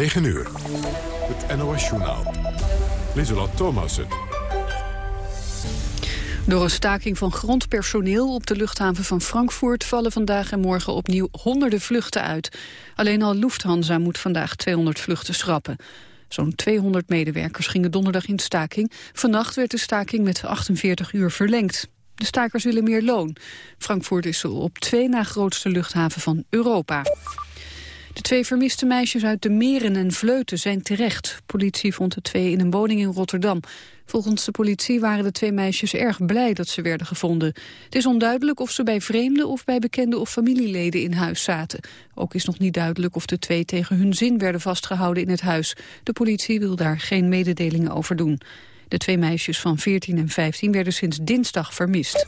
9 uur. Het NOS-journaal. Lieselot Thomassen. Door een staking van grondpersoneel op de luchthaven van Frankfurt... vallen vandaag en morgen opnieuw honderden vluchten uit. Alleen al Lufthansa moet vandaag 200 vluchten schrappen. Zo'n 200 medewerkers gingen donderdag in staking. Vannacht werd de staking met 48 uur verlengd. De stakers willen meer loon. Frankfurt is op twee na grootste luchthaven van Europa. De twee vermiste meisjes uit de Meren en Vleuten zijn terecht. Politie vond de twee in een woning in Rotterdam. Volgens de politie waren de twee meisjes erg blij dat ze werden gevonden. Het is onduidelijk of ze bij vreemden of bij bekende of familieleden in huis zaten. Ook is nog niet duidelijk of de twee tegen hun zin werden vastgehouden in het huis. De politie wil daar geen mededelingen over doen. De twee meisjes van 14 en 15 werden sinds dinsdag vermist.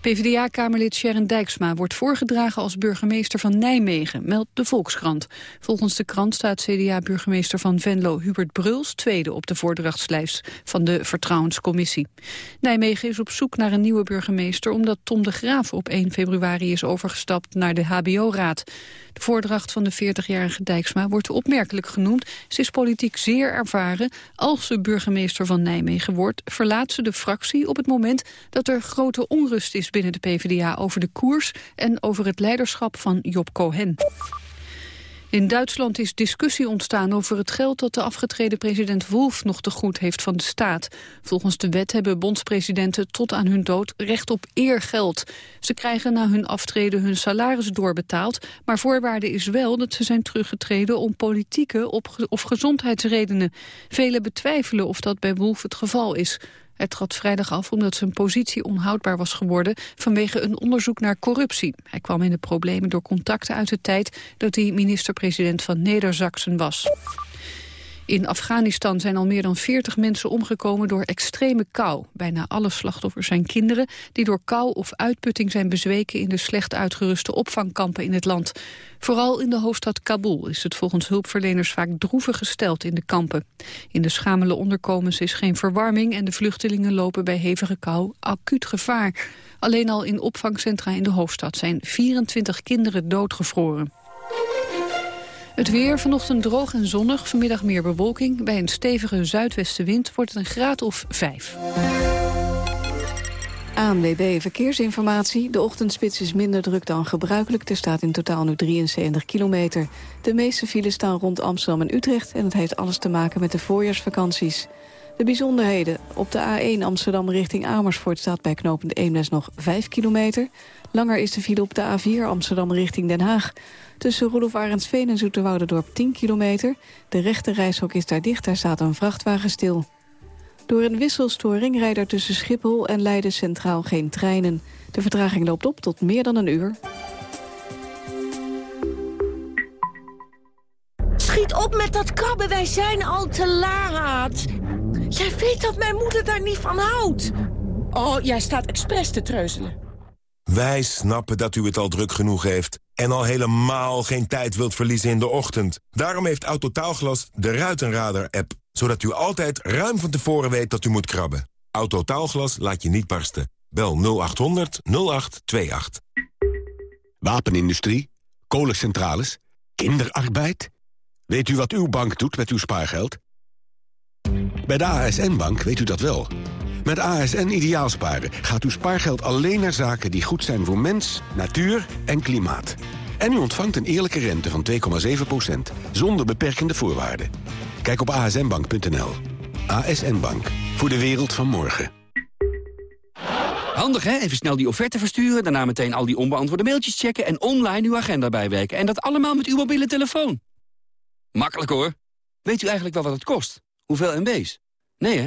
PvdA-kamerlid Sharon Dijksma wordt voorgedragen als burgemeester van Nijmegen, meldt de Volkskrant. Volgens de krant staat CDA-burgemeester van Venlo Hubert Bruls tweede op de voordrachtslijst van de Vertrouwenscommissie. Nijmegen is op zoek naar een nieuwe burgemeester omdat Tom de Graaf op 1 februari is overgestapt naar de HBO-raad. De voordracht van de 40-jarige Dijksma wordt opmerkelijk genoemd. Ze is politiek zeer ervaren. Als ze burgemeester van Nijmegen wordt, verlaat ze de fractie op het moment dat er grote onrust is binnen de PvdA over de koers en over het leiderschap van Job Cohen. In Duitsland is discussie ontstaan over het geld dat de afgetreden president Wolf nog te goed heeft van de staat. Volgens de wet hebben bondspresidenten tot aan hun dood recht op eergeld. Ze krijgen na hun aftreden hun salaris doorbetaald, maar voorwaarde is wel dat ze zijn teruggetreden om politieke of gezondheidsredenen. Velen betwijfelen of dat bij Wolf het geval is. Hij trad vrijdag af omdat zijn positie onhoudbaar was geworden vanwege een onderzoek naar corruptie. Hij kwam in de problemen door contacten uit de tijd dat hij minister-president van Neder-Zaksen was. In Afghanistan zijn al meer dan 40 mensen omgekomen door extreme kou. Bijna alle slachtoffers zijn kinderen die door kou of uitputting zijn bezweken in de slecht uitgeruste opvangkampen in het land. Vooral in de hoofdstad Kabul is het volgens hulpverleners vaak droevig gesteld in de kampen. In de schamele onderkomens is geen verwarming en de vluchtelingen lopen bij hevige kou acuut gevaar. Alleen al in opvangcentra in de hoofdstad zijn 24 kinderen doodgevroren. Het weer vanochtend droog en zonnig, vanmiddag meer bewolking. Bij een stevige zuidwestenwind wordt het een graad of 5. ANWB Verkeersinformatie. De ochtendspits is minder druk dan gebruikelijk. Er staat in totaal nu 73 kilometer. De meeste files staan rond Amsterdam en Utrecht... en het heeft alles te maken met de voorjaarsvakanties. De bijzonderheden. Op de A1 Amsterdam richting Amersfoort staat bij knopend Eemnes nog 5 kilometer. Langer is de file op de A4 Amsterdam richting Den Haag. Tussen Rudolf Arendsveen en Zoeterwouderdorp 10 kilometer. De rechte reishok is daar dicht, daar staat een vrachtwagen stil. Door een wisselstoring rijden er tussen Schiphol en Leiden Centraal geen treinen. De vertraging loopt op tot meer dan een uur. Schiet op met dat krabben, wij zijn al te laat. Jij weet dat mijn moeder daar niet van houdt. Oh, jij staat expres te treuzelen. Wij snappen dat u het al druk genoeg heeft... en al helemaal geen tijd wilt verliezen in de ochtend. Daarom heeft Autotaalglas de Ruitenradar-app... zodat u altijd ruim van tevoren weet dat u moet krabben. Autotaalglas laat je niet barsten. Bel 0800 0828. Wapenindustrie, kolencentrales, kinderarbeid. Weet u wat uw bank doet met uw spaargeld? Bij de ASN-bank weet u dat wel... Met ASN Ideaalsparen gaat uw spaargeld alleen naar zaken die goed zijn voor mens, natuur en klimaat. En u ontvangt een eerlijke rente van 2,7% zonder beperkende voorwaarden. Kijk op asnbank.nl. ASN Bank. Voor de wereld van morgen. Handig hè? Even snel die offerte versturen, daarna meteen al die onbeantwoorde mailtjes checken... en online uw agenda bijwerken. En dat allemaal met uw mobiele telefoon. Makkelijk hoor. Weet u eigenlijk wel wat het kost? Hoeveel MB's? Nee hè?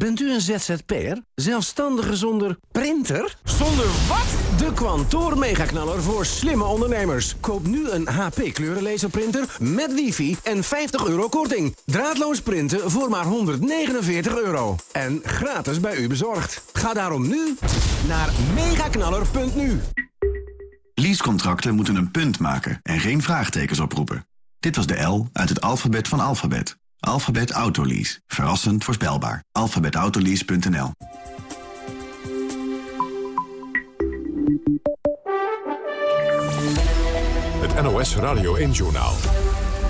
Bent u een ZZP'er? Zelfstandige zonder printer? Zonder wat? De Quantoor Megaknaller voor slimme ondernemers. Koop nu een HP kleurenlaserprinter met wifi en 50 euro korting. Draadloos printen voor maar 149 euro. En gratis bij u bezorgd. Ga daarom nu naar megaknaller.nu. Leasecontracten moeten een punt maken en geen vraagtekens oproepen. Dit was de L uit het alfabet van alfabet. Alphabet Autolease. Verrassend voorspelbaar. alphabetautolease.nl Het NOS Radio 1-journaal.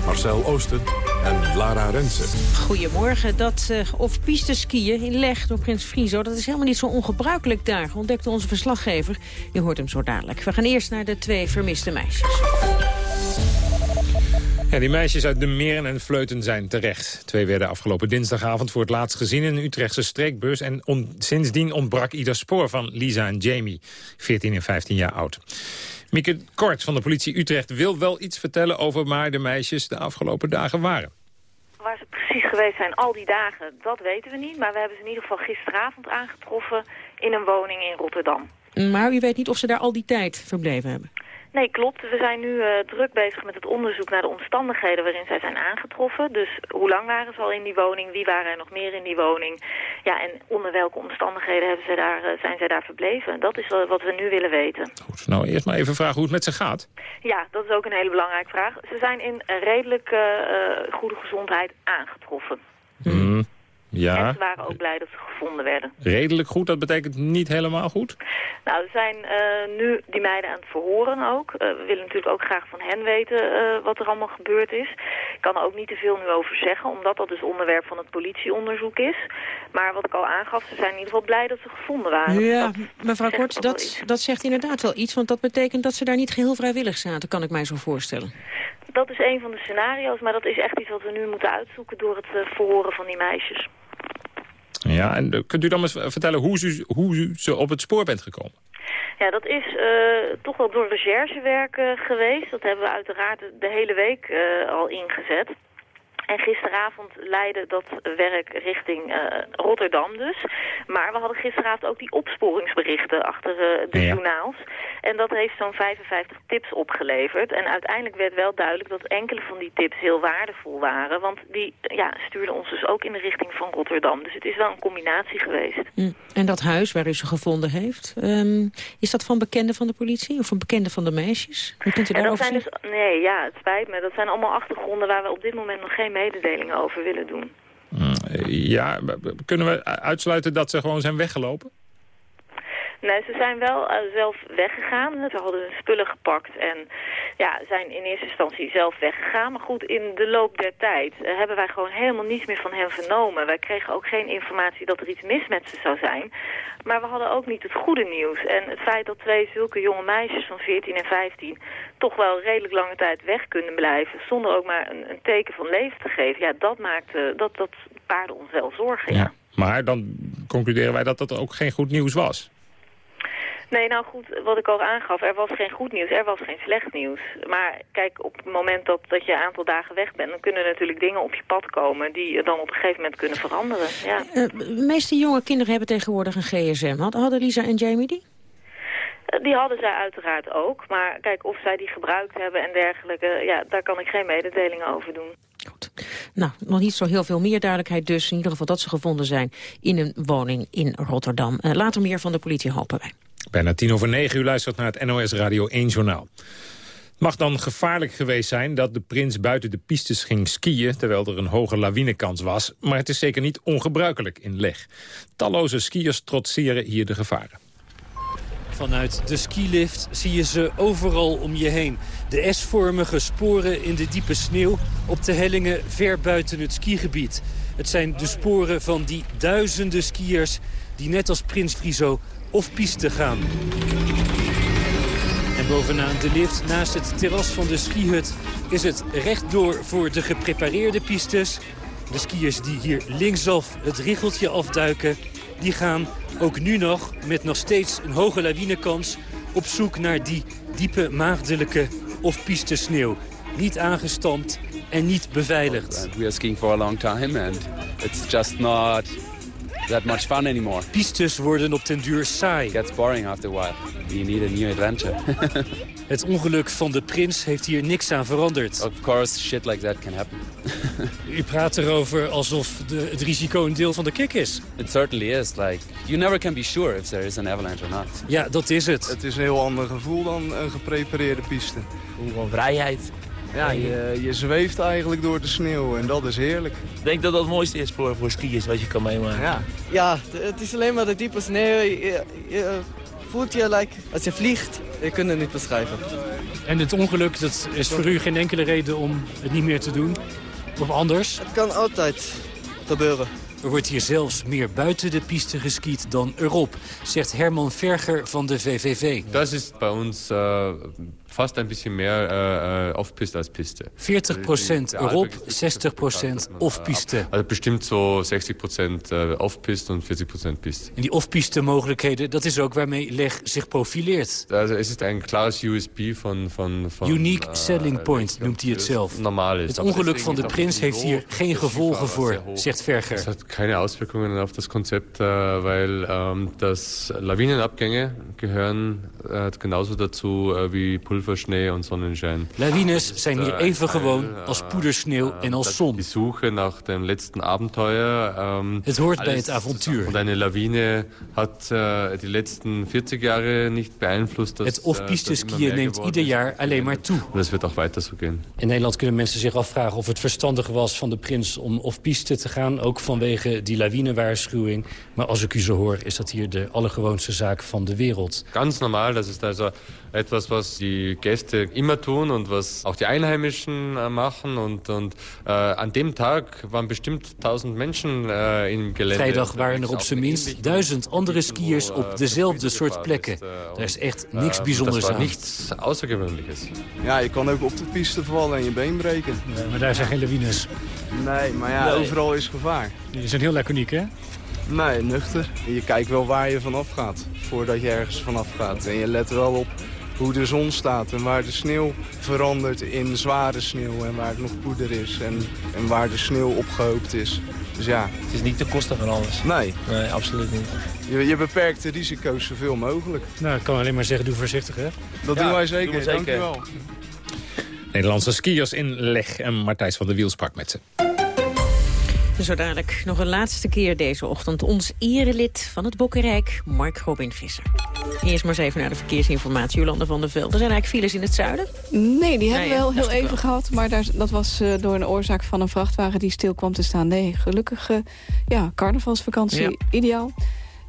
Marcel Oosten en Lara Rensen. Goedemorgen. Dat uh, off-piste skiën in Leg door Prins Frizo... dat is helemaal niet zo ongebruikelijk daar, ontdekte onze verslaggever. Je hoort hem zo dadelijk. We gaan eerst naar de twee vermiste meisjes. Ja, die meisjes uit de Meren en Vleuten zijn terecht. Twee werden afgelopen dinsdagavond voor het laatst gezien in een Utrechtse streekbus. En sindsdien ontbrak ieder spoor van Lisa en Jamie, 14 en 15 jaar oud. Mieke Kort van de politie Utrecht wil wel iets vertellen over waar de meisjes de afgelopen dagen waren. Waar ze precies geweest zijn al die dagen, dat weten we niet. Maar we hebben ze in ieder geval gisteravond aangetroffen in een woning in Rotterdam. Maar u weet niet of ze daar al die tijd verbleven hebben? Nee, klopt. We zijn nu uh, druk bezig met het onderzoek naar de omstandigheden waarin zij zijn aangetroffen. Dus hoe lang waren ze al in die woning? Wie waren er nog meer in die woning? Ja, en onder welke omstandigheden hebben ze daar, uh, zijn zij daar verbleven? Dat is wat we nu willen weten. Goed, nou eerst maar even vragen hoe het met ze gaat. Ja, dat is ook een hele belangrijke vraag. Ze zijn in redelijk uh, goede gezondheid aangetroffen. Mm. Ja. En ze waren ook blij dat ze gevonden werden. Redelijk goed, dat betekent niet helemaal goed? Nou, we zijn uh, nu die meiden aan het verhoren ook. Uh, we willen natuurlijk ook graag van hen weten uh, wat er allemaal gebeurd is. Ik kan er ook niet te veel nu over zeggen, omdat dat dus onderwerp van het politieonderzoek is. Maar wat ik al aangaf, ze zijn in ieder geval blij dat ze gevonden waren. Ja, dat mevrouw Kort, dat, dat zegt inderdaad wel iets, want dat betekent dat ze daar niet geheel vrijwillig zaten, kan ik mij zo voorstellen. Dat is een van de scenario's, maar dat is echt iets wat we nu moeten uitzoeken door het verhoren van die meisjes. Ja, en kunt u dan eens vertellen hoe, u, hoe u ze op het spoor bent gekomen? Ja, dat is uh, toch wel door recherchewerk uh, geweest. Dat hebben we uiteraard de hele week al ingezet. En gisteravond leidde dat werk richting uh, Rotterdam dus. Maar we hadden gisteravond ook die opsporingsberichten achter uh, de ja. journaals. En dat heeft zo'n 55 tips opgeleverd. En uiteindelijk werd wel duidelijk dat enkele van die tips heel waardevol waren. Want die ja, stuurden ons dus ook in de richting van Rotterdam. Dus het is wel een combinatie geweest. Mm. En dat huis waar u ze gevonden heeft, um, is dat van bekenden van de politie? Of van bekenden van de meisjes? Hoe kunt u dat daarover zijn dus, Nee, ja, het spijt me. Dat zijn allemaal achtergronden waar we op dit moment nog geen mededelingen over willen doen. Ja, kunnen we uitsluiten dat ze gewoon zijn weggelopen? Nee, ze zijn wel uh, zelf weggegaan. Ze hadden hun spullen gepakt en ja, zijn in eerste instantie zelf weggegaan. Maar goed, in de loop der tijd uh, hebben wij gewoon helemaal niets meer van hen vernomen. Wij kregen ook geen informatie dat er iets mis met ze zou zijn. Maar we hadden ook niet het goede nieuws. En het feit dat twee zulke jonge meisjes van 14 en 15 toch wel redelijk lange tijd weg kunnen blijven... zonder ook maar een, een teken van leven te geven, ja, dat maakte dat, dat paarde ons wel zorgen. Ja. ja. Maar dan concluderen wij dat dat ook geen goed nieuws was. Nee, nou goed, wat ik al aangaf, er was geen goed nieuws, er was geen slecht nieuws. Maar kijk, op het moment dat, dat je een aantal dagen weg bent... dan kunnen natuurlijk dingen op je pad komen die dan op een gegeven moment kunnen veranderen. Ja. Uh, de meeste jonge kinderen hebben tegenwoordig een gsm. Hadden Lisa en Jamie die? Die hadden zij uiteraard ook. Maar kijk, of zij die gebruikt hebben en dergelijke... ja, daar kan ik geen mededelingen over doen. Goed. Nou, nog niet zo heel veel meer duidelijkheid dus. In ieder geval dat ze gevonden zijn in een woning in Rotterdam. Uh, later meer van de politie hopen wij. Bijna tien over negen u luistert naar het NOS Radio 1 Journaal. Het mag dan gevaarlijk geweest zijn dat de prins buiten de pistes ging skiën... terwijl er een hoge lawinekans was. Maar het is zeker niet ongebruikelijk in leg. Talloze skiers trotseren hier de gevaren. Vanuit de skilift zie je ze overal om je heen. De S-vormige sporen in de diepe sneeuw op de hellingen ver buiten het skigebied. Het zijn de sporen van die duizenden skiers die net als Prins Friso of piste gaan. En bovenaan de lift, naast het terras van de skihut, is het rechtdoor voor de geprepareerde pistes. De skiers die hier linksaf het riggeltje afduiken, die gaan ook nu nog, met nog steeds een hoge lawinekans, op zoek naar die diepe maagdelijke of piste sneeuw. Niet aangestampt en niet beveiligd. We are skiing for a long time and it's just not that much fun anymore. Pistes worden op den duur saai. It gets boring after a while. You need a new adventure. Het ongeluk van de prins heeft hier niks aan veranderd. of course, shit like that can happen. U praat erover alsof de, het risico een deel van de kick is. It certainly is. Like, you never can be sure if there is an avalanche or not. Ja, dat is het. Het is een heel ander gevoel dan een geprepareerde piste. Gewoon vrijheid. Ja, je, je zweeft eigenlijk door de sneeuw en dat is heerlijk. Ik denk dat dat het mooiste is voor, voor skiers wat je kan meemaken. Ja. Ja, het is alleen maar de diepe sneeuw. Je, je voelt je like, als je vliegt. Je kunt het niet beschrijven. En het ongeluk, dat is voor u geen enkele reden om het niet meer te doen? Of anders? Het kan altijd gebeuren. Er wordt hier zelfs meer buiten de piste geskiet dan erop, zegt Herman Verger van de VVV. Dat is bij ons uh, fast een beetje meer uh, off-piste als piste. 40% erop, 60% off-piste. Also bestimmt zo 60% off-piste en 40% piste. En die off-piste mogelijkheden, dat is ook waarmee LEG zich profileert. Also is het een klares USB van... van, van Unique selling point noemt hij het zelf. Normaal is. Het ongeluk van de prins heeft hier geen gevolgen voor, zegt Verger. Het heeft keine Auswirkungen auf das Konzept, weil ähm, das Lawinenabgänge gehören äh, genauso dazu äh, wie Pulverschnee und Sonnenschein. Lawines zijn hier even gewoon als poedersneeuw en als zon. Die zoeken nach dem letzten Abenteuer. Ähm, het hoort bij het avontuur. Und eine Lawine hat äh, die letzten 40 Jahre nicht beeinflusst. Dass, het off-piste skiën neemt ieder jaar alleen maar toe. Und das wird auch weiter so gehen. In Nederland kunnen mensen zich afvragen of het verstandig was van de prins om off-piste te gaan. Ook vanwege die lawinewaarschuwing. Maar als ik u zo hoor, is dat hier de allergewoonste zaak van de wereld. Ganz normal, das ist also etwas, was die Gäste immer tun und was auch die Einheimischen äh, machen. Und, und äh, an dem Tag waren bestimmt duizend Menschen äh, im Gelände. Vrijdag waren er op zijn minst duizend andere skiers op dezelfde soort plekken. Daar is echt niks bijzonders aan. niets außergewöhnliches. Ja, je kan ook op de piste vallen en je been breken. Nee, maar daar zijn geen lawines. Nee, maar ja, Nee. overal is gevaar. Die zijn heel laconiek, hè? Nee, nuchter. Je kijkt wel waar je vanaf gaat, voordat je ergens vanaf gaat. En je let wel op hoe de zon staat en waar de sneeuw verandert in zware sneeuw en waar het nog poeder is en, en waar de sneeuw opgehoopt is. Dus ja. Het is niet de kosten van alles. Nee. Nee, absoluut niet. Je, je beperkt de risico's zoveel mogelijk. Nou, ik kan alleen maar zeggen, doe voorzichtig, hè? Dat Ja, doen wij doen zeker, we zeker. dank u wel. Nederlandse skiers in Leg en Martijs van der Wiel sprak met ze. Zo dadelijk nog een laatste keer deze ochtend. Ons erelid van het Bokkenrijk, Mark Robin Visser. Eerst maar eens even naar de verkeersinformatie. Jolanda van der Velde. Er zijn eigenlijk files in het zuiden. Nee, die hebben we wel heel even wel. gehad. Maar daar, dat was eh, door een oorzaak van een vrachtwagen die stil kwam te staan. Nee, gelukkig, ja, carnavalsvakantie, Ja. ideaal.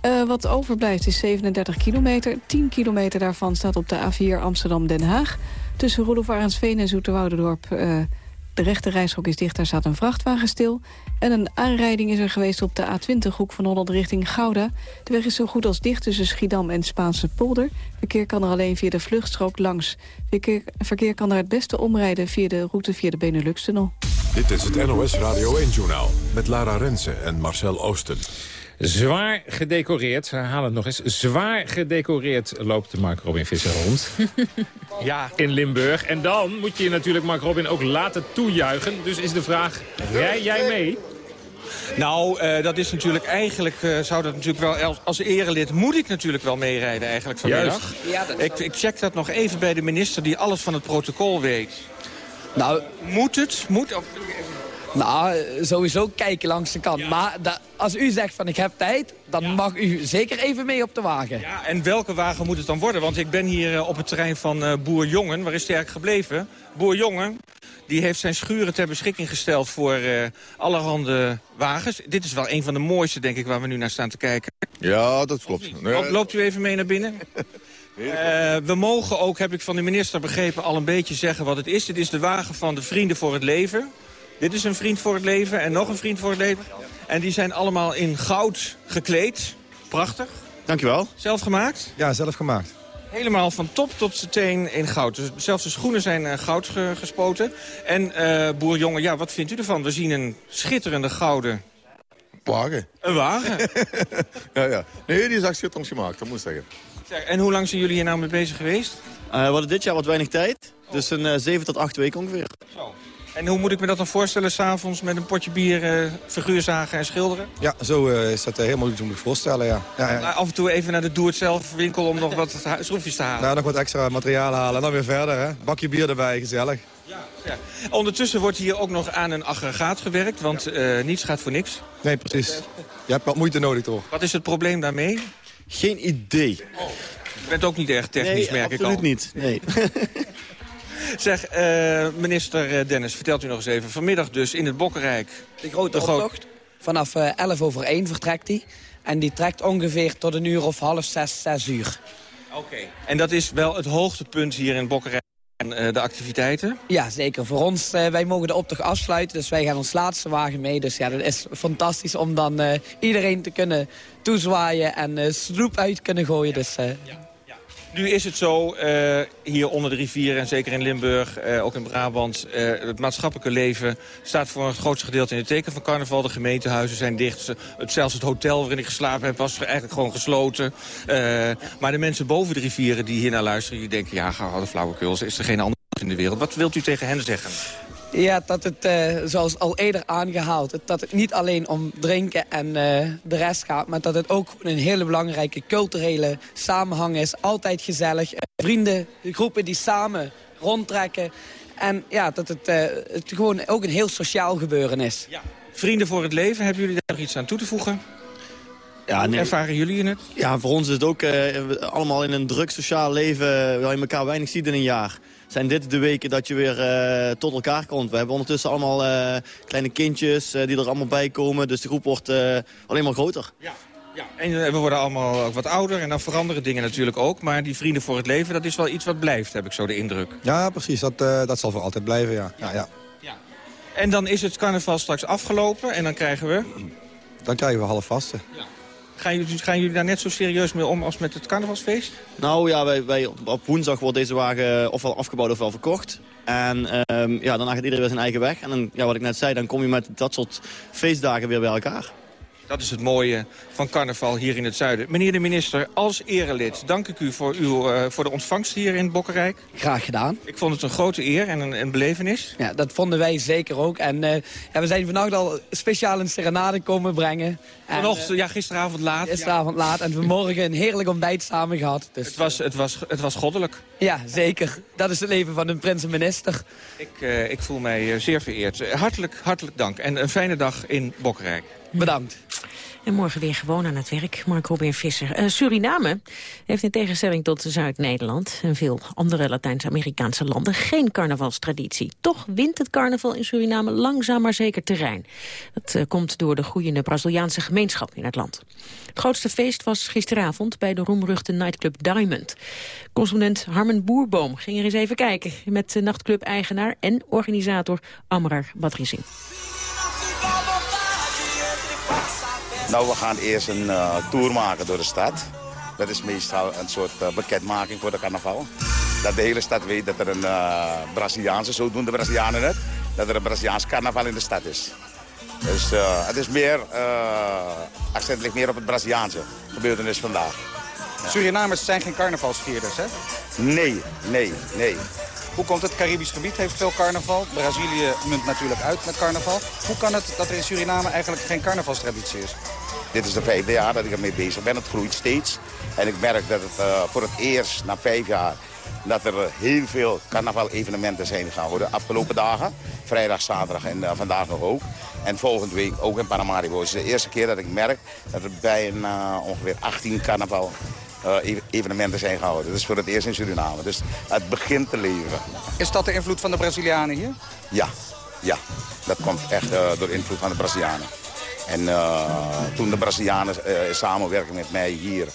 Eh, wat overblijft is 37 kilometer. 10 kilometer daarvan staat op de A4 Amsterdam-Den Haag. Tussen Roelof Arendsveen en Zoeterwoudendorp... eh de rechte is dicht, daar staat een vrachtwagen stil. En een aanrijding is er geweest op de A20 hoek van Holland richting Gouda. De weg is zo goed als dicht tussen Schiedam en Spaanse polder. Verkeer kan er alleen via de vluchtstrook langs. Verkeer, verkeer kan er het beste omrijden via de route via de Benelux-tunnel. Dit is het NOS Radio 1-journaal met Lara Rensen en Marcel Oosten. Zwaar gedecoreerd, herhaal het nog eens, zwaar gedecoreerd loopt Mark Robin Visser rond. Ja. In Limburg. En dan moet je je natuurlijk Mark Robin ook laten toejuichen. Dus is de vraag, rij jij mee? Nou, eh, dat is natuurlijk eigenlijk, eh, zou dat natuurlijk wel, als, als erelid moet ik natuurlijk wel meerijden eigenlijk vanmiddag. ik, ik check dat nog even bij de minister die alles van het protocol weet. Nou, moet het? Moet, of, Nou, sowieso kijken langs de kant. Maar da- als u zegt van ik heb tijd, dan mag u zeker even mee op de wagen. ja, en welke wagen moet het dan worden? Want ik ben hier eh, op het terrein van eh, Boer Jongen. Waar is hij eigenlijk gebleven? Boer Jongen, die heeft zijn schuren ter beschikking gesteld voor eh, allerhande wagens. Dit is wel een van de mooiste, denk ik, waar we nu naar staan te kijken. Ja, dat klopt. Nee, Loopt- Loopt u even mee naar binnen? Eh, we mogen ook, heb ik van de minister begrepen, al een beetje zeggen wat het is. Dit is de wagen van de Vrienden voor het Leven. Dit is een vriend voor het leven en nog een vriend voor het leven. En die zijn allemaal in goud gekleed. Prachtig. Dankjewel. Zelf gemaakt? Ja, zelf gemaakt. Helemaal van top tot de teen in goud. Dus zelfs de schoenen zijn eh, goud ge- gespoten. En eh boerjongen, ja, wat vindt u ervan? We zien een schitterende gouden... Wagen. Een wagen? Ja, ja. Nee, die is echt schitterend gemaakt, dat moet ik zeggen. Zeg, En hoe lang zijn jullie hier nou mee bezig geweest? Eh, we hadden dit jaar wat weinig tijd. Dus een eh 7 tot 8 weken ongeveer. En hoe moet ik me dat dan voorstellen, s'avonds met een potje bier, uh, figuur zagen en schilderen? Ja, zo uh, is dat helemaal goed te me voorstellen, ja. ja, ja. Af en toe even naar de doe-het-zelf winkel om nog wat schroefjes te halen. Nou, nog wat extra materiaal halen en dan weer verder, hè. Bakje bier erbij, gezellig. Ja, ja. Ondertussen wordt hier ook nog aan een aggregaat gewerkt, want uh, niets gaat voor niks. Nee, precies. Je hebt wat moeite nodig, toch? Wat is het probleem daarmee? Geen idee. Oh. Je bent ook niet erg technisch, nee, merk ik al. absoluut niet. Nee. zeg, uh, minister Dennis, vertelt u nog eens even. Vanmiddag dus in het Bokkenrijk. De grote de optocht. Vanaf uh, 11 over 1 vertrekt hij. En die trekt ongeveer tot een uur of half zes, zes uur. Oké. Okay. En dat is wel het hoogtepunt hier in het Bokkenrijk. En uh, de activiteiten? Ja, zeker. Voor ons, uh, wij mogen de optocht afsluiten. Dus wij gaan ons laatste wagen mee. Dus ja, dat is fantastisch om dan uh, iedereen te kunnen toezwaaien en snoep uit kunnen gooien. Dus, ja. Nu is het zo, hier onder de rivier en zeker in Limburg, ook in Brabant... het maatschappelijke leven staat voor een grootste gedeelte in het teken van carnaval. De gemeentehuizen zijn dicht. Het, zelfs het hotel waarin ik geslapen heb was eigenlijk gewoon gesloten. Maar de mensen boven de rivieren die hier naar luisteren... die denken, ja, ga de flauwekul, is er geen andere in de wereld. Wat wilt u tegen hen zeggen? Ja, dat het, uh, zoals al eerder aangehaald... dat het niet alleen om drinken en uh, de rest gaat... maar dat het ook een hele belangrijke culturele samenhang is. Altijd gezellig. Uh, vrienden, groepen die samen rondtrekken. En ja, dat het, het gewoon ook een heel sociaal gebeuren is. Ja. Vrienden voor het leven, hebben jullie daar nog iets aan toe te voegen? Ja, nee. Ervaren jullie in het? Ja, voor ons is het ook allemaal in een druk sociaal leven... waar je elkaar weinig ziet in een jaar zijn dit de weken dat je weer uh, tot elkaar komt. We hebben ondertussen allemaal uh, kleine kindjes uh, die er allemaal bij komen. Dus de groep wordt alleen maar groter. Ja. Ja, en we worden allemaal ook wat ouder en dan veranderen dingen natuurlijk ook. Maar die vrienden voor het leven, dat is wel iets wat blijft, heb ik zo de indruk. Ja, precies. Dat, dat zal voor altijd blijven, ja. Ja. ja. ja. En dan is het carnaval straks afgelopen en dan krijgen we... Dan krijgen we half vasten. Ja. Gaan jullie, gaan jullie daar net zo serieus mee om als met het carnavalsfeest? Nou ja, wij, wij, op woensdag wordt deze wagen ofwel afgebouwd ofwel verkocht. En um, ja, daarna gaat iedereen weer zijn eigen weg. En dan, ja, wat ik net zei, dan kom je met dat soort feestdagen weer bij elkaar. Dat is het mooie van carnaval hier in het zuiden. Meneer de minister, als erelid, dank ik u voor, uw, uh, voor de ontvangst hier in Bokkenrijk. Graag gedaan. Ik vond het een grote eer en een, een belevenis. Ja, dat vonden wij zeker ook. En uh, ja, we zijn vannacht al speciaal een serenade komen brengen. Vanochtend, uh, ja, gisteravond laat. Gisteravond ja. laat en vanmorgen een heerlijk ontbijt samen gehad. Dus, het, was, het, was, het was goddelijk. Ja, zeker. Dat is het leven van een prins en minister. Ik, ik voel mij zeer vereerd. Hartelijk, hartelijk dank en een fijne dag in Bokkenrijk. Bedankt. En morgen weer gewoon aan het werk, Mark Robin Visser. Uh, Suriname heeft in tegenstelling tot Zuid-Nederland... en veel andere Latijns-Amerikaanse landen geen carnavalstraditie. Toch wint het carnaval in Suriname langzaam maar zeker terrein. Dat uh, komt door de groeiende Braziliaanse gemeenschap in het land. Het grootste feest was gisteravond bij de roemruchte nightclub Diamond. Correspondent Harmen Boerboom ging er eens even kijken... met nachtclub-eigenaar en organisator Amrar Badrizing. Nou, we gaan eerst een uh, tour maken door de stad. Dat is meestal een soort uh, bekendmaking voor de carnaval. Dat de hele stad weet dat er een uh, Braziliaanse, zo doen de Brazilianen het, dat er een Braziliaans carnaval in de stad is. Dus het is meer, accent ligt meer op het Braziliaanse gebeurtenis vandaag. Ja. Surinamers zijn geen carnavalsvierders, hè? Nee, nee, nee. Hoe komt het? Caribisch gebied heeft veel carnaval. Brazilië munt natuurlijk uit met carnaval. Hoe kan het dat er in Suriname eigenlijk geen carnavalstraditie is? Dit is de vijfde jaar dat ik ermee bezig ben. Het groeit steeds. En ik merk dat het uh, voor het eerst na vijf jaar... dat er heel veel carnaval-evenementen zijn gehouden. Afgelopen dagen, vrijdag, zaterdag en uh, vandaag nog ook. En volgende week ook in Paramaribo. Het is de eerste keer dat ik merk dat er bij een, uh, ongeveer 18 carnaval... Uh, evenementen zijn gehouden. Dat is voor het eerst in Suriname. Dus het begint te leven. Is dat de invloed van de Brazilianen hier? Ja, ja. dat komt echt uh, door invloed van de Brazilianen. En uh, toen de Brazilianen in samenwerking met mij hier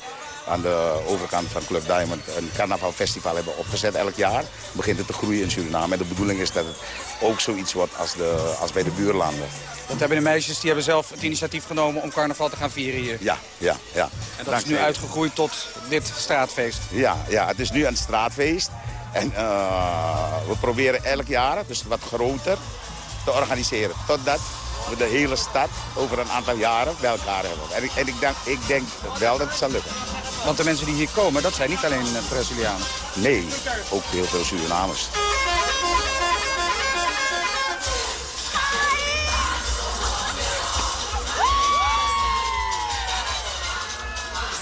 aan de overkant van Club Diamond een carnavalfestival hebben opgezet elk jaar, begint het te groeien in Suriname. En de bedoeling is dat het ook zoiets wordt als, de, als bij de buurlanden. Dat hebben de meisjes, die hebben zelf het initiatief genomen om carnaval te gaan vieren hier. Ja, ja, ja. En dat Dankzij... is nu uitgegroeid tot dit straatfeest. Ja, ja het is nu een straatfeest. En uh, we proberen elk jaar, dus wat groter, te organiseren. Totdat we de hele stad over een aantal jaren bij elkaar hebben. En ik, en ik, denk, ik denk wel dat het zal lukken. Want de mensen die hier komen, dat zijn niet alleen eh, Brazilianen. Nee, ook heel veel Surinamers.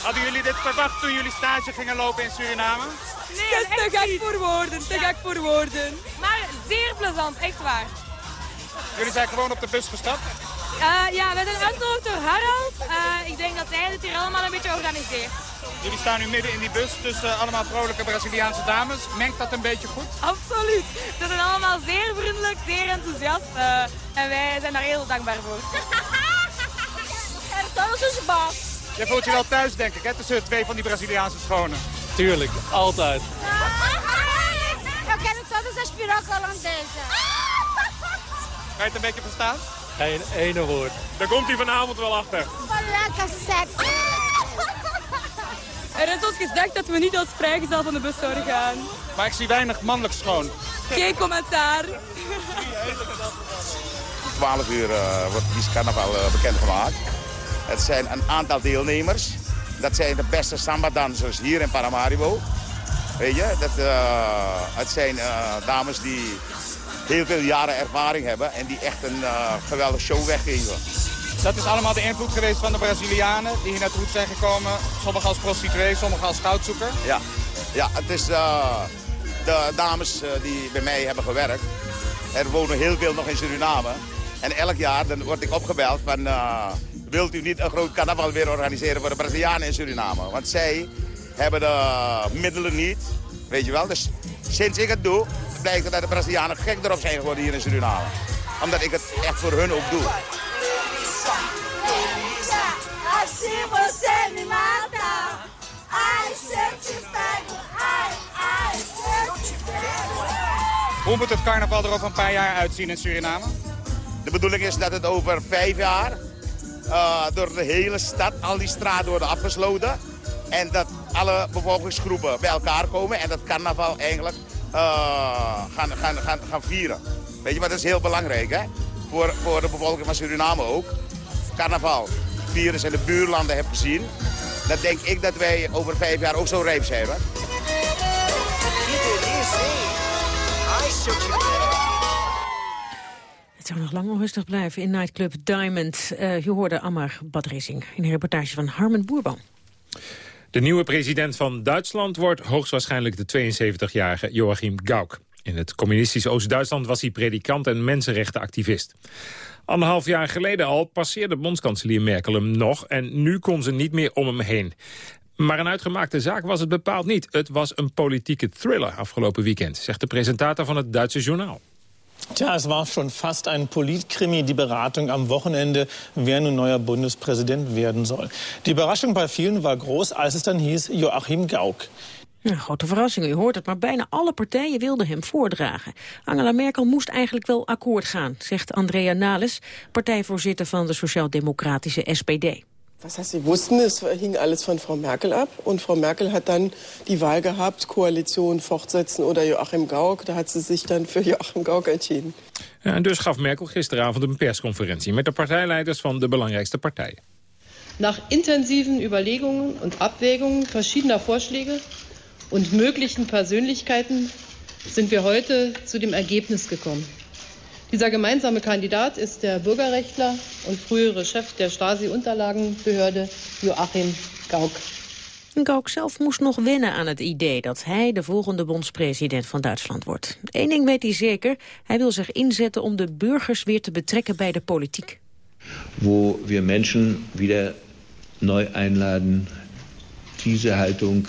Hadden jullie dit verwacht toen jullie stage gingen lopen in Suriname? Nee, Dat is te gek voor woorden, te gek voor woorden. Maar zeer plezant, echt waar. Jullie zijn gewoon op de bus gestapt? Eh, ja, we zijn uitgenodigd door Harald. Eh, ik denk dat hij het hier allemaal een beetje organiseert. Jullie staan nu midden in die bus tussen allemaal vrolijke Braziliaanse dames. Mengt dat een beetje goed? Absoluut. Ze zijn allemaal zeer vriendelijk, zeer enthousiast. Uh, en wij zijn daar heel dankbaar voor. en dat is onze baas. Je voelt je wel thuis, denk ik, hè, tussen twee van die Braziliaanse schonen. Tuurlijk, altijd. Eu quero todas as pirocas holandesas. Kan je het een beetje verstaan? Geen ene woord. Daar komt hij vanavond wel achter. Lekker sexy. Er is ons gezegd dat we niet als vrijgezel van de bus zouden gaan. Maar ik zie weinig mannelijk schoon. Geen commentaar. 12 uur uh, wordt die carnaval uh, bekendgemaakt. Het zijn een aantal deelnemers. Dat zijn de beste samba-dansers hier in Paramaribo. Weet je, dat, uh, het zijn dames die heel veel jaren ervaring hebben en die echt een geweldige show weggeven. Dat is allemaal de invloed geweest van de Brazilianen die hier naartoe zijn gekomen. Sommigen als prostituee, sommigen als goudzoeker. Ja, ja het is uh, de dames uh, die bij mij hebben gewerkt. Er wonen heel veel nog in Suriname. En elk jaar dan word ik opgebeld van... Uh, wilt u niet een groot carnaval weer organiseren voor de Brazilianen in Suriname? Want zij hebben de middelen niet, weet je wel. Dus sinds ik het doe, blijkt dat de Brazilianen gek erop zijn geworden hier in Suriname. Omdat ik het echt voor hun ook doe. Assim você me mata. Ai, se eu te. Hoe moet het carnaval er over een paar jaar uitzien in Suriname? De bedoeling is dat het over vijf jaar uh, door de hele stad, al die straten worden afgesloten. En dat alle bevolkingsgroepen bij elkaar komen en dat carnaval eigenlijk uh, gaan, gaan, gaan, gaan vieren. Weet je, maar dat is heel belangrijk hè? Voor, voor de bevolking van Suriname ook. Carnaval virus in de buurlanden heb gezien... dan denk ik dat wij over vijf jaar ook zo rijp zijn. Hoor. Het zou nog lang onrustig blijven in nightclub Diamond. Uh, je hoorde Ammar Badrissing in een reportage van Harmen Boerboom. De nieuwe president van Duitsland wordt hoogstwaarschijnlijk de 72-jarige Joachim Gauck. In het communistisch Oost-Duitsland was hij predikant en mensenrechtenactivist. Anderhalf jaar geleden al passeerde bondskanselier Merkel hem nog... en nu kon ze niet meer om hem heen. Maar een uitgemaakte zaak was het bepaald niet. Het was een politieke thriller afgelopen weekend... zegt de presentator van het Duitse journaal. Tja, es war schon fast ein Politkrimi, die Beratung am Wochenende, wer nun neuer Bundespräsident werden soll. Die Überraschung bei vielen war groß, als es dann hieß Joachim Gauck. Ja, grote verrassing, u hoort het, maar bijna alle partijen wilden hem voordragen. Angela Merkel moest eigenlijk wel akkoord gaan, zegt Andrea Nales, partijvoorzitter van de Sociaal-Democratische SPD. Was heißt, sie wussten, es hing alles von Frau Merkel ab. Und Frau Merkel hat dann die Wahl gehabt, Koalition fortsetzen oder Joachim Gauck. Da hat sie sich dann für Joachim Gauck entschieden. Ja, en dus gaf Merkel gisteravond een persconferentie met de partijleiders van de belangrijkste partijen. Nach intensiven Überlegungen und Abwägungen verschiedener Vorschläge und möglichen Persönlichkeiten sind wir heute zu dem Ergebnis gekommen. Dieser gemeinsame Kandidat ist der Bürgerrechtler und frühere Chef der Stasi-Unterlagenbehörde Joachim Gauck. Gauck zelf moest nog wennen aan het idee dat hij de volgende bondspresident van Duitsland wordt. Eén ding weet hij zeker, hij wil zich inzetten om de burgers weer te betrekken bij de politiek. Wo wir Menschen wieder neu einladen, diese Haltung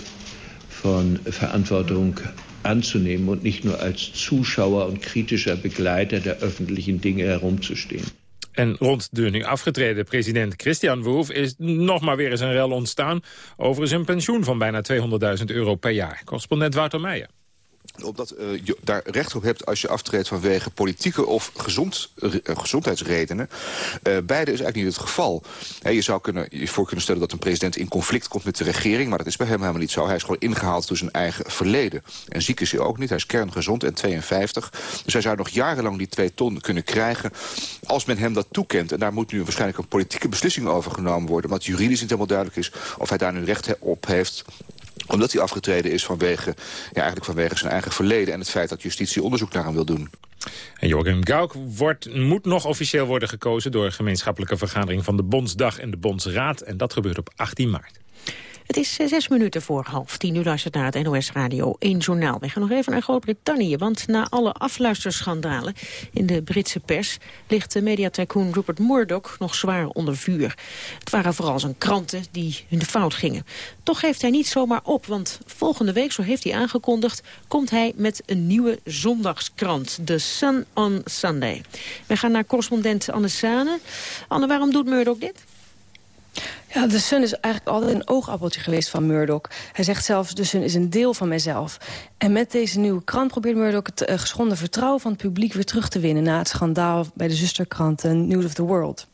von Verantwortung anzunehmen und nicht nur als Zuschauer und kritischer Begleiter der öffentlichen Dinge herumzustehen. En rond de nu afgetreden president Christian Wolff is nog maar weer eens een rel ontstaan over zijn pensioen van bijna 200.000 euro per jaar. Correspondent Wouter Meijer omdat uh, je daar recht op hebt als je aftreedt vanwege politieke of uh, gezondheidsredenen. Uh, beide is eigenlijk niet het geval. je zou kunnen, je voor kunnen stellen dat een president in conflict komt met de regering... maar dat is bij hem helemaal niet zo. Hij is gewoon ingehaald door zijn eigen verleden. En ziek is hij ook niet. Hij is kerngezond en 52. Dus hij zou nog jarenlang die twee ton kunnen krijgen als men hem dat toekent. En daar moet nu waarschijnlijk een politieke beslissing over genomen worden... omdat juridisch niet helemaal duidelijk is of hij daar nu recht op heeft omdat hij afgetreden is vanwege, ja, eigenlijk vanwege zijn eigen verleden... en het feit dat justitie onderzoek naar hem wil doen. En Joachim Gauck wordt, moet nog officieel worden gekozen... door een gemeenschappelijke vergadering van de Bondsdag en de Bondsraad. En dat gebeurt op 18 maart. Het is eh, zes minuten voor half tien. U luistert naar het NOS Radio 1 Journaal. We gaan nog even naar Groot-Brittannië, want na alle afluisterschandalen in de Britse pers ligt de mediatycoon Rupert Murdoch nog zwaar onder vuur. Het waren vooral zijn kranten die de fout gingen. Toch geeft hij niet zomaar op, want volgende week, zo heeft hij aangekondigd, komt hij met een nieuwe zondagskrant, The Sun on Sunday. We gaan naar correspondent Anne Sane. Anne, waarom doet Murdoch dit? Ja, de Sun is eigenlijk altijd een oogappeltje geweest van Murdoch. Hij zegt zelfs, de Sun is een deel van mijzelf. En met deze nieuwe krant probeert Murdoch het uh, geschonden vertrouwen van het publiek weer terug te winnen... na het schandaal bij de zusterkrant uh, News of the World.